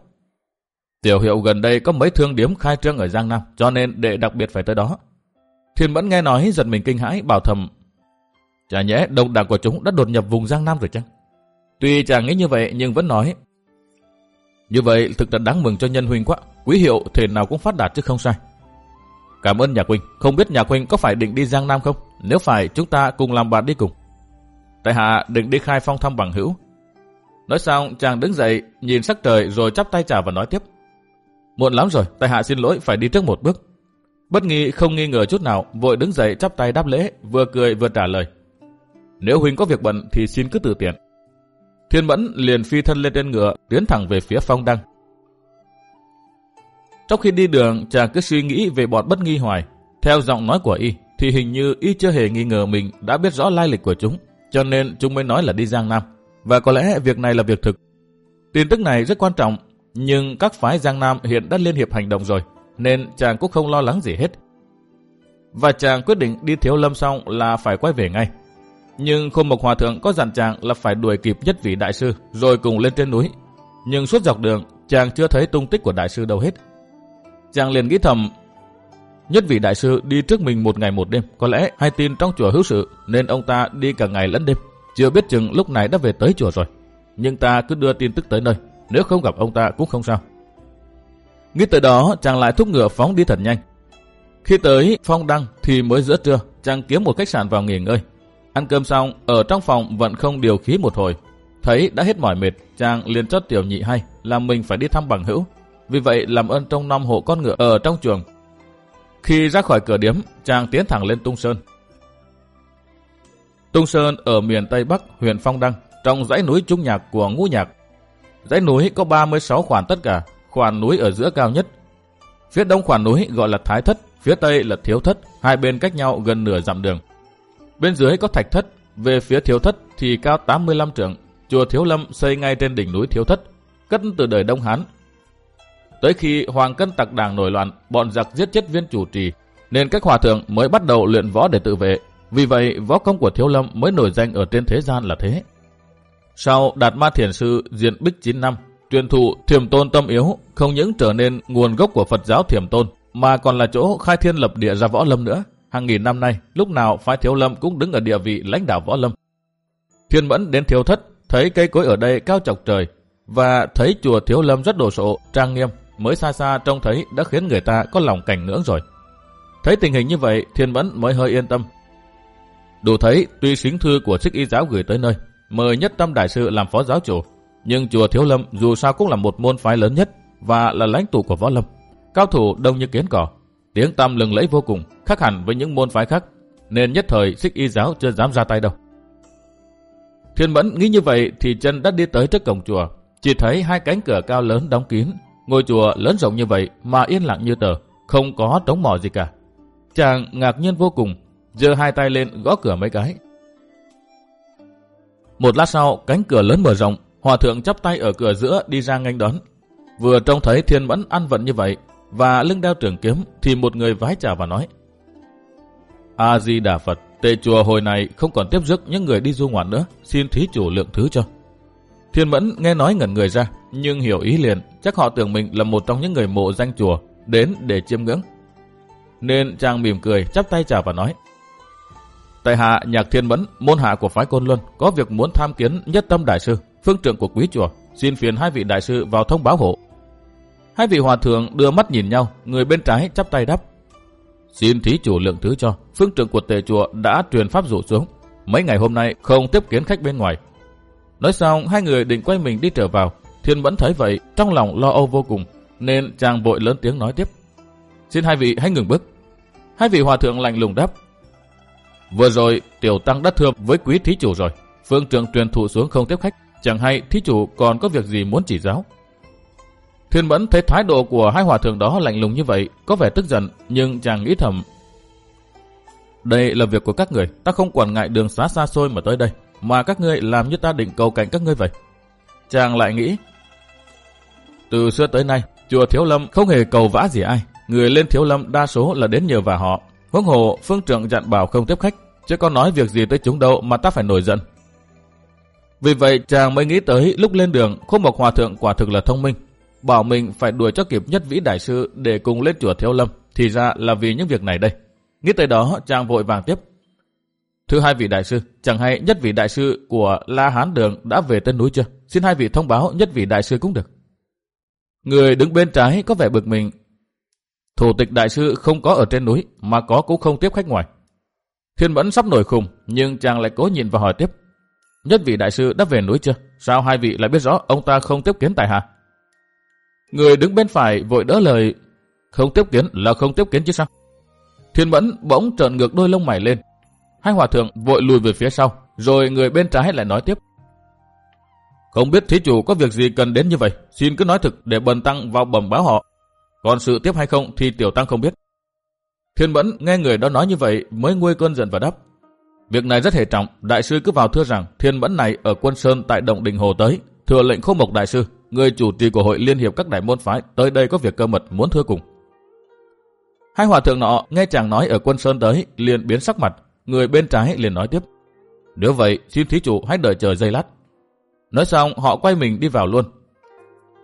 tiểu hiệu gần đây có mấy thương điếm khai trương ở Giang Nam, cho nên đệ đặc biệt phải tới đó. Thiên Mẫn nghe nói giật mình kinh hãi, bảo thầm, chả nhẽ đồng đảng của chúng đã đột nhập vùng Giang Nam rồi chăng? Tuy chàng nghĩ như vậy nhưng vẫn nói, như vậy thực thật đáng mừng cho nhân huynh quá, quý hiệu thể nào cũng phát đạt chứ không sai. Cảm ơn nhà huynh, không biết nhà huynh có phải định đi Giang Nam không? Nếu phải, chúng ta cùng làm bạn đi cùng. Tại hạ định đi khai phong thăm bằng hữu. Nói xong, chàng đứng dậy, nhìn sắc trời rồi chắp tay chào và nói tiếp. Muộn lắm rồi, tại hạ xin lỗi phải đi trước một bước. Bất nghi không nghi ngờ chút nào, vội đứng dậy chắp tay đáp lễ, vừa cười vừa trả lời. Nếu huynh có việc bận thì xin cứ từ tiện. Thiên Mẫn liền phi thân lên trên ngựa, tiến thẳng về phía phong đăng. Trong khi đi đường, chàng cứ suy nghĩ về bọn bất nghi hoài. Theo giọng nói của y, thì hình như y chưa hề nghi ngờ mình đã biết rõ lai lịch của chúng, cho nên chúng mới nói là đi Giang Nam. Và có lẽ việc này là việc thực. Tin tức này rất quan trọng, nhưng các phái Giang Nam hiện đã liên hiệp hành động rồi, nên chàng cũng không lo lắng gì hết. và chàng quyết định đi thiếu lâm xong là phải quay về ngay. Nhưng Khôn Mộc Hòa Thượng có dặn chàng là phải đuổi kịp nhất vị đại sư rồi cùng lên trên núi. Nhưng suốt dọc đường chàng chưa thấy tung tích của đại sư đâu hết. Chàng liền nghĩ thầm Nhất vị đại sư đi trước mình một ngày một đêm, có lẽ hay tin trong chùa hữu sự nên ông ta đi cả ngày lẫn đêm. Chưa biết chừng lúc này đã về tới chùa rồi. Nhưng ta cứ đưa tin tức tới nơi, nếu không gặp ông ta cũng không sao. Nghĩ tới đó, chàng lại thúc ngựa phóng đi thật nhanh. Khi tới phong đăng thì mới giữa trưa, chàng kiếm một khách sạn vào nghỉ ngơi. Ăn cơm xong, ở trong phòng vẫn không điều khí một hồi. Thấy đã hết mỏi mệt, chàng liền chót tiểu nhị hay là mình phải đi thăm bằng hữu. Vì vậy làm ơn trong năm hộ con ngựa ở trong chuồng khi ra khỏi cửa điếm, chàng tiến thẳng lên Tung Sơn. Tung Sơn ở miền Tây Bắc, huyện Phong Đăng, trong dãy núi Trung Nhạc của Ngũ Nhạc. Dãy núi có 36 khoản tất cả, khoản núi ở giữa cao nhất. Phía đông khoản núi gọi là Thái Thất, phía tây là Thiếu Thất, hai bên cách nhau gần nửa dặm đường. Bên dưới có Thạch Thất, về phía Thiếu Thất thì cao 85 trượng, chùa Thiếu Lâm xây ngay trên đỉnh núi Thiếu Thất, cất từ đời Đông Hán, Tới khi Hoàng Cân tặc đảng nổi loạn, bọn giặc giết chết viên chủ trì, nên các hòa thượng mới bắt đầu luyện võ để tự vệ. Vì vậy, võ công của Thiếu Lâm mới nổi danh ở trên thế gian là thế. Sau Đạt Ma Thiền Sư diện bích 9 năm, truyền thụ thiềm tôn tâm yếu không những trở nên nguồn gốc của Phật giáo thiềm tôn, mà còn là chỗ khai thiên lập địa ra võ lâm nữa. Hàng nghìn năm nay, lúc nào phái Thiếu Lâm cũng đứng ở địa vị lãnh đạo võ lâm. Thiên Mẫn đến Thiếu Thất, thấy cây cối ở đây cao chọc trời, và thấy chùa Thiếu Lâm rất đồ sộ, trang nghiêm, mới xa xa trông thấy đã khiến người ta có lòng cảnh ngưỡng rồi. Thấy tình hình như vậy, Thiên Mẫn mới hơi yên tâm. Đủ thấy, tuy xính thư của trích y giáo gửi tới nơi, mời nhất tâm đại sư làm phó giáo chủ, nhưng chùa Thiếu Lâm dù sao cũng là một môn phái lớn nhất và là lãnh tụ của võ lâm. Cao thủ đông như kiến cỏ, tiếng tăm lừng lẫy vô cùng, khác hẳn với những môn phái khác, nên nhất thời xích y giáo chưa dám ra tay đâu. Thiên Mẫn nghĩ như vậy thì chân đã đi tới trước cổng chùa, chỉ thấy hai cánh cửa cao lớn đóng kín, Ngôi chùa lớn rộng như vậy mà yên lặng như tờ, không có trống mò gì cả. Chàng ngạc nhiên vô cùng, giơ hai tay lên gõ cửa mấy cái. Một lát sau, cánh cửa lớn mở rộng, hòa thượng chắp tay ở cửa giữa đi ra nghênh đón. Vừa trông thấy thiên mẫn ăn vận như vậy, và lưng đeo trường kiếm, thì một người vái chào và nói. A-di-đà Phật, tệ chùa hồi này không còn tiếp rước những người đi du ngoạn nữa, xin thí chủ lượng thứ cho. Thiên Mẫn nghe nói ngẩn người ra, nhưng hiểu ý liền, chắc họ tưởng mình là một trong những người mộ danh chùa, đến để chiêm ngưỡng. Nên chàng mỉm cười, chắp tay chào và nói. Tại hạ Nhạc Thiên Mẫn, môn hạ của phái Côn Luân, có việc muốn tham kiến nhất tâm đại sư, phương trưởng của quý chùa, xin phiền hai vị đại sư vào thông báo hộ. Hai vị hòa thượng đưa mắt nhìn nhau, người bên trái chắp tay đáp. Xin thí chủ lượng thứ cho, phương trưởng của tề chùa đã truyền pháp rủ xuống. Mấy ngày hôm nay không tiếp kiến khách bên ngoài, Nói xong, hai người định quay mình đi trở vào. Thiên Mẫn thấy vậy, trong lòng lo âu vô cùng, nên chàng vội lớn tiếng nói tiếp. Xin hai vị hãy ngừng bước. Hai vị hòa thượng lạnh lùng đáp. Vừa rồi, tiểu tăng đã thưa với quý thí chủ rồi. Phương trưởng truyền thụ xuống không tiếp khách. Chẳng hay thí chủ còn có việc gì muốn chỉ giáo. Thiên Mẫn thấy thái độ của hai hòa thượng đó lạnh lùng như vậy, có vẻ tức giận, nhưng chàng nghĩ thầm. Đây là việc của các người, ta không quản ngại đường xá xa xôi mà tới đây, mà các ngươi làm như ta định cầu cảnh các ngươi vậy. Chàng lại nghĩ, từ xưa tới nay, chùa Thiếu Lâm không hề cầu vã gì ai. Người lên Thiếu Lâm đa số là đến nhờ vào họ. Huống hồ, phương trưởng dặn bảo không tiếp khách, chứ có nói việc gì tới chúng đâu mà ta phải nổi giận. Vì vậy chàng mới nghĩ tới lúc lên đường, Khúc Mộc Hòa Thượng quả thực là thông minh. Bảo mình phải đuổi cho kịp nhất vĩ đại sư để cùng lên chùa Thiếu Lâm, thì ra là vì những việc này đây. Nghĩ tới đó, chàng vội vàng tiếp. Thứ hai vị đại sư, chẳng hay nhất vị đại sư của La Hán Đường đã về tên núi chưa? Xin hai vị thông báo nhất vị đại sư cũng được. Người đứng bên trái có vẻ bực mình. Thủ tịch đại sư không có ở trên núi, mà có cũng không tiếp khách ngoài. Thiên Mẫn sắp nổi khùng, nhưng chàng lại cố nhìn và hỏi tiếp. Nhất vị đại sư đã về núi chưa? Sao hai vị lại biết rõ ông ta không tiếp kiến tại hạ? Người đứng bên phải vội đỡ lời. Không tiếp kiến là không tiếp kiến chứ sao? Thiên Mẫn bỗng trợn ngược đôi lông mày lên, Hai hòa thượng vội lùi về phía sau, rồi người bên trái lại nói tiếp. Không biết thí chủ có việc gì cần đến như vậy, xin cứ nói thực để bần tăng vào bẩm báo họ. Còn sự tiếp hay không thì tiểu tăng không biết. Thiên Mẫn nghe người đó nói như vậy mới nguôi cơn giận và đáp. Việc này rất hệ trọng, đại sư cứ vào thưa rằng Thiên Mẫn này ở quân Sơn tại Động Đình Hồ tới, thừa lệnh khô mộc đại sư, người chủ trì của hội liên hiệp các đại môn phái tới đây có việc cơ mật muốn thưa cùng. Hai hòa thượng nọ nghe chàng nói ở quân sơn tới, liền biến sắc mặt, người bên trái liền nói tiếp. Nếu vậy, xin thí chủ hãy đợi chờ giây lát. Nói xong, họ quay mình đi vào luôn.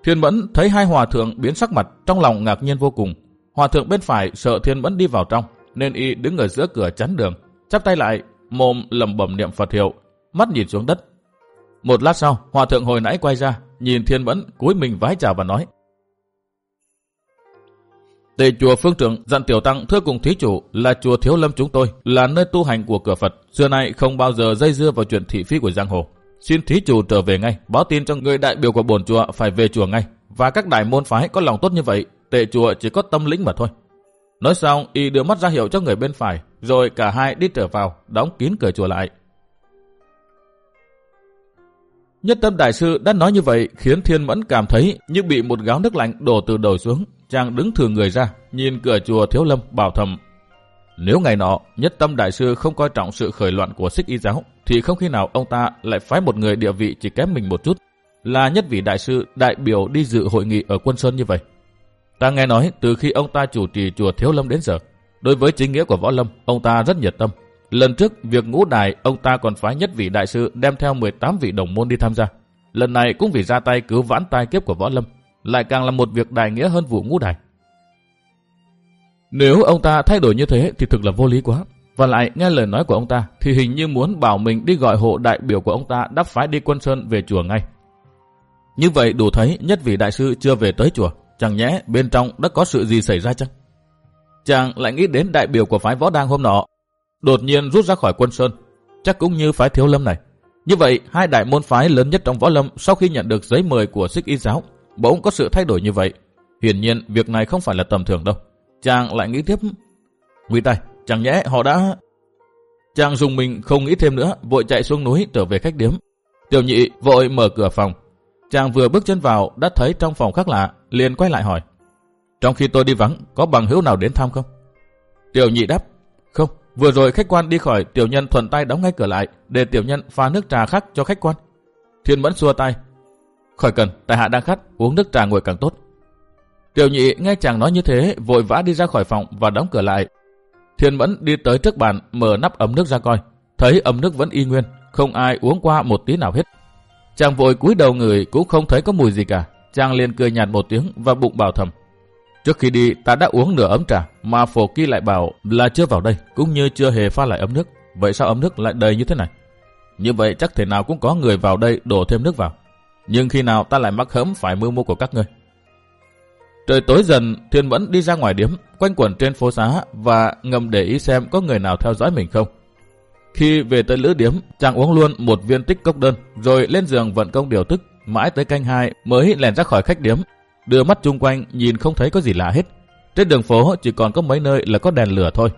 Thiên Mẫn thấy hai hòa thượng biến sắc mặt, trong lòng ngạc nhiên vô cùng. Hòa thượng bên phải sợ Thiên Mẫn đi vào trong, nên y đứng ở giữa cửa chắn đường, chắp tay lại, mồm lẩm bẩm niệm Phật hiệu, mắt nhìn xuống đất. Một lát sau, hòa thượng hồi nãy quay ra, nhìn Thiên Mẫn cúi mình vái chào và nói: Tề chùa phương trưởng dặn tiểu tăng thưa cùng thí chủ là chùa Thiếu Lâm chúng tôi, là nơi tu hành của cửa Phật, xưa nay không bao giờ dây dưa vào chuyện thị phi của giang hồ. Xin thí chủ trở về ngay, báo tin cho người đại biểu của bổn chùa phải về chùa ngay. Và các đại môn phái có lòng tốt như vậy, tệ chùa chỉ có tâm lĩnh mà thôi. Nói xong, y đưa mắt ra hiệu cho người bên phải, rồi cả hai đi trở vào, đóng kín cửa chùa lại. Nhất tâm đại sư đã nói như vậy khiến thiên mẫn cảm thấy như bị một gáo nước lạnh đổ từ đầu xuống. Chàng đứng thường người ra, nhìn cửa chùa thiếu lâm bảo thầm. Nếu ngày nọ, nhất tâm đại sư không coi trọng sự khởi loạn của xích y giáo, thì không khi nào ông ta lại phái một người địa vị chỉ kém mình một chút, là nhất vị đại sư đại biểu đi dự hội nghị ở quân Sơn như vậy. Ta nghe nói từ khi ông ta chủ trì chùa Thiếu Lâm đến giờ, đối với chính nghĩa của Võ Lâm, ông ta rất nhiệt tâm. Lần trước, việc ngũ đài, ông ta còn phái nhất vị đại sư đem theo 18 vị đồng môn đi tham gia. Lần này cũng vì ra tay cứu vãn tai kiếp của Võ Lâm, lại càng là một việc đại nghĩa hơn vụ ngũ đài. Nếu ông ta thay đổi như thế thì thực là vô lý quá. Và lại nghe lời nói của ông ta thì hình như muốn bảo mình đi gọi hộ đại biểu của ông ta đắp phái đi quân sơn về chùa ngay. Như vậy đủ thấy nhất vị đại sư chưa về tới chùa. Chẳng nhẽ bên trong đã có sự gì xảy ra chăng? Chàng lại nghĩ đến đại biểu của phái võ đang hôm nọ. Đột nhiên rút ra khỏi quân sơn. Chắc cũng như phái thiếu lâm này. Như vậy, hai đại môn phái lớn nhất trong võ lâm sau khi nhận được giấy mời của xích y giáo, bỗng có sự thay đổi như vậy. Hiển nhiên, việc này không phải là tầm thường đâu. Chàng lại nghĩ tiếp. Nguy tay, chẳng nhẽ họ đã... Chàng dùng mình không nghĩ thêm nữa, vội chạy xuống núi trở về khách điếm. Tiểu nhị vội mở cửa phòng. Chàng vừa bước chân vào đã thấy trong phòng khác lạ, liền quay lại hỏi. Trong khi tôi đi vắng, có bằng hữu nào đến thăm không? Tiểu nhị đáp, không, vừa rồi khách quan đi khỏi, tiểu nhân thuận tay đóng ngay cửa lại, để tiểu nhân pha nước trà khác cho khách quan. Thiên vẫn xua tay. Khỏi cần, tại hạ đang khát, uống nước trà ngồi càng tốt. Tiểu nhị nghe chàng nói như thế, vội vã đi ra khỏi phòng và đóng cửa lại. Thiên Mẫn đi tới trước bàn, mở nắp ấm nước ra coi. Thấy ấm nước vẫn y nguyên, không ai uống qua một tí nào hết. Chàng vội cúi đầu người cũng không thấy có mùi gì cả. Chàng liền cười nhạt một tiếng và bụng bảo thầm. Trước khi đi ta đã uống nửa ấm trà mà phổ kỳ lại bảo là chưa vào đây cũng như chưa hề pha lại ấm nước. Vậy sao ấm nước lại đầy như thế này? Như vậy chắc thể nào cũng có người vào đây đổ thêm nước vào. Nhưng khi nào ta lại mắc hớm phải mưu mô của các ngươi? Trời tối dần, Thiên Mẫn đi ra ngoài điếm, quanh quẩn trên phố xá và ngầm để ý xem có người nào theo dõi mình không. Khi về tới lữ điếm, chàng uống luôn một viên tích cốc đơn, rồi lên giường vận công điều tức, mãi tới canh hai mới lèn ra khỏi khách điếm, đưa mắt chung quanh nhìn không thấy có gì lạ hết. Trên đường phố chỉ còn có mấy nơi là có đèn lửa thôi.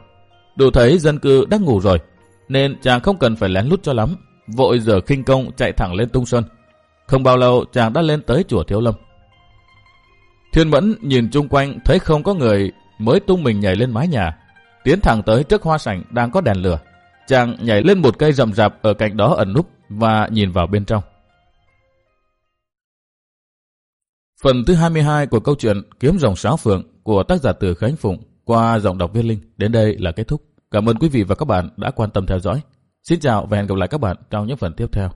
Đủ thấy dân cư đã ngủ rồi, nên chàng không cần phải lén lút cho lắm, vội giờ khinh công chạy thẳng lên tung sơn. Không bao lâu chàng đã lên tới chùa Thiếu Lâm. Thiên Mẫn nhìn chung quanh thấy không có người mới tung mình nhảy lên mái nhà, tiến thẳng tới trước hoa sảnh đang có đèn lửa. Chàng nhảy lên một cây rậm rạp ở cạnh đó ẩn núp và nhìn vào bên trong. Phần thứ 22 của câu chuyện Kiếm rồng sáo phượng của tác giả Từ Khánh Phụng qua giọng đọc viên Linh đến đây là kết thúc. Cảm ơn quý vị và các bạn đã quan tâm theo dõi. Xin chào và hẹn gặp lại các bạn trong những phần tiếp theo.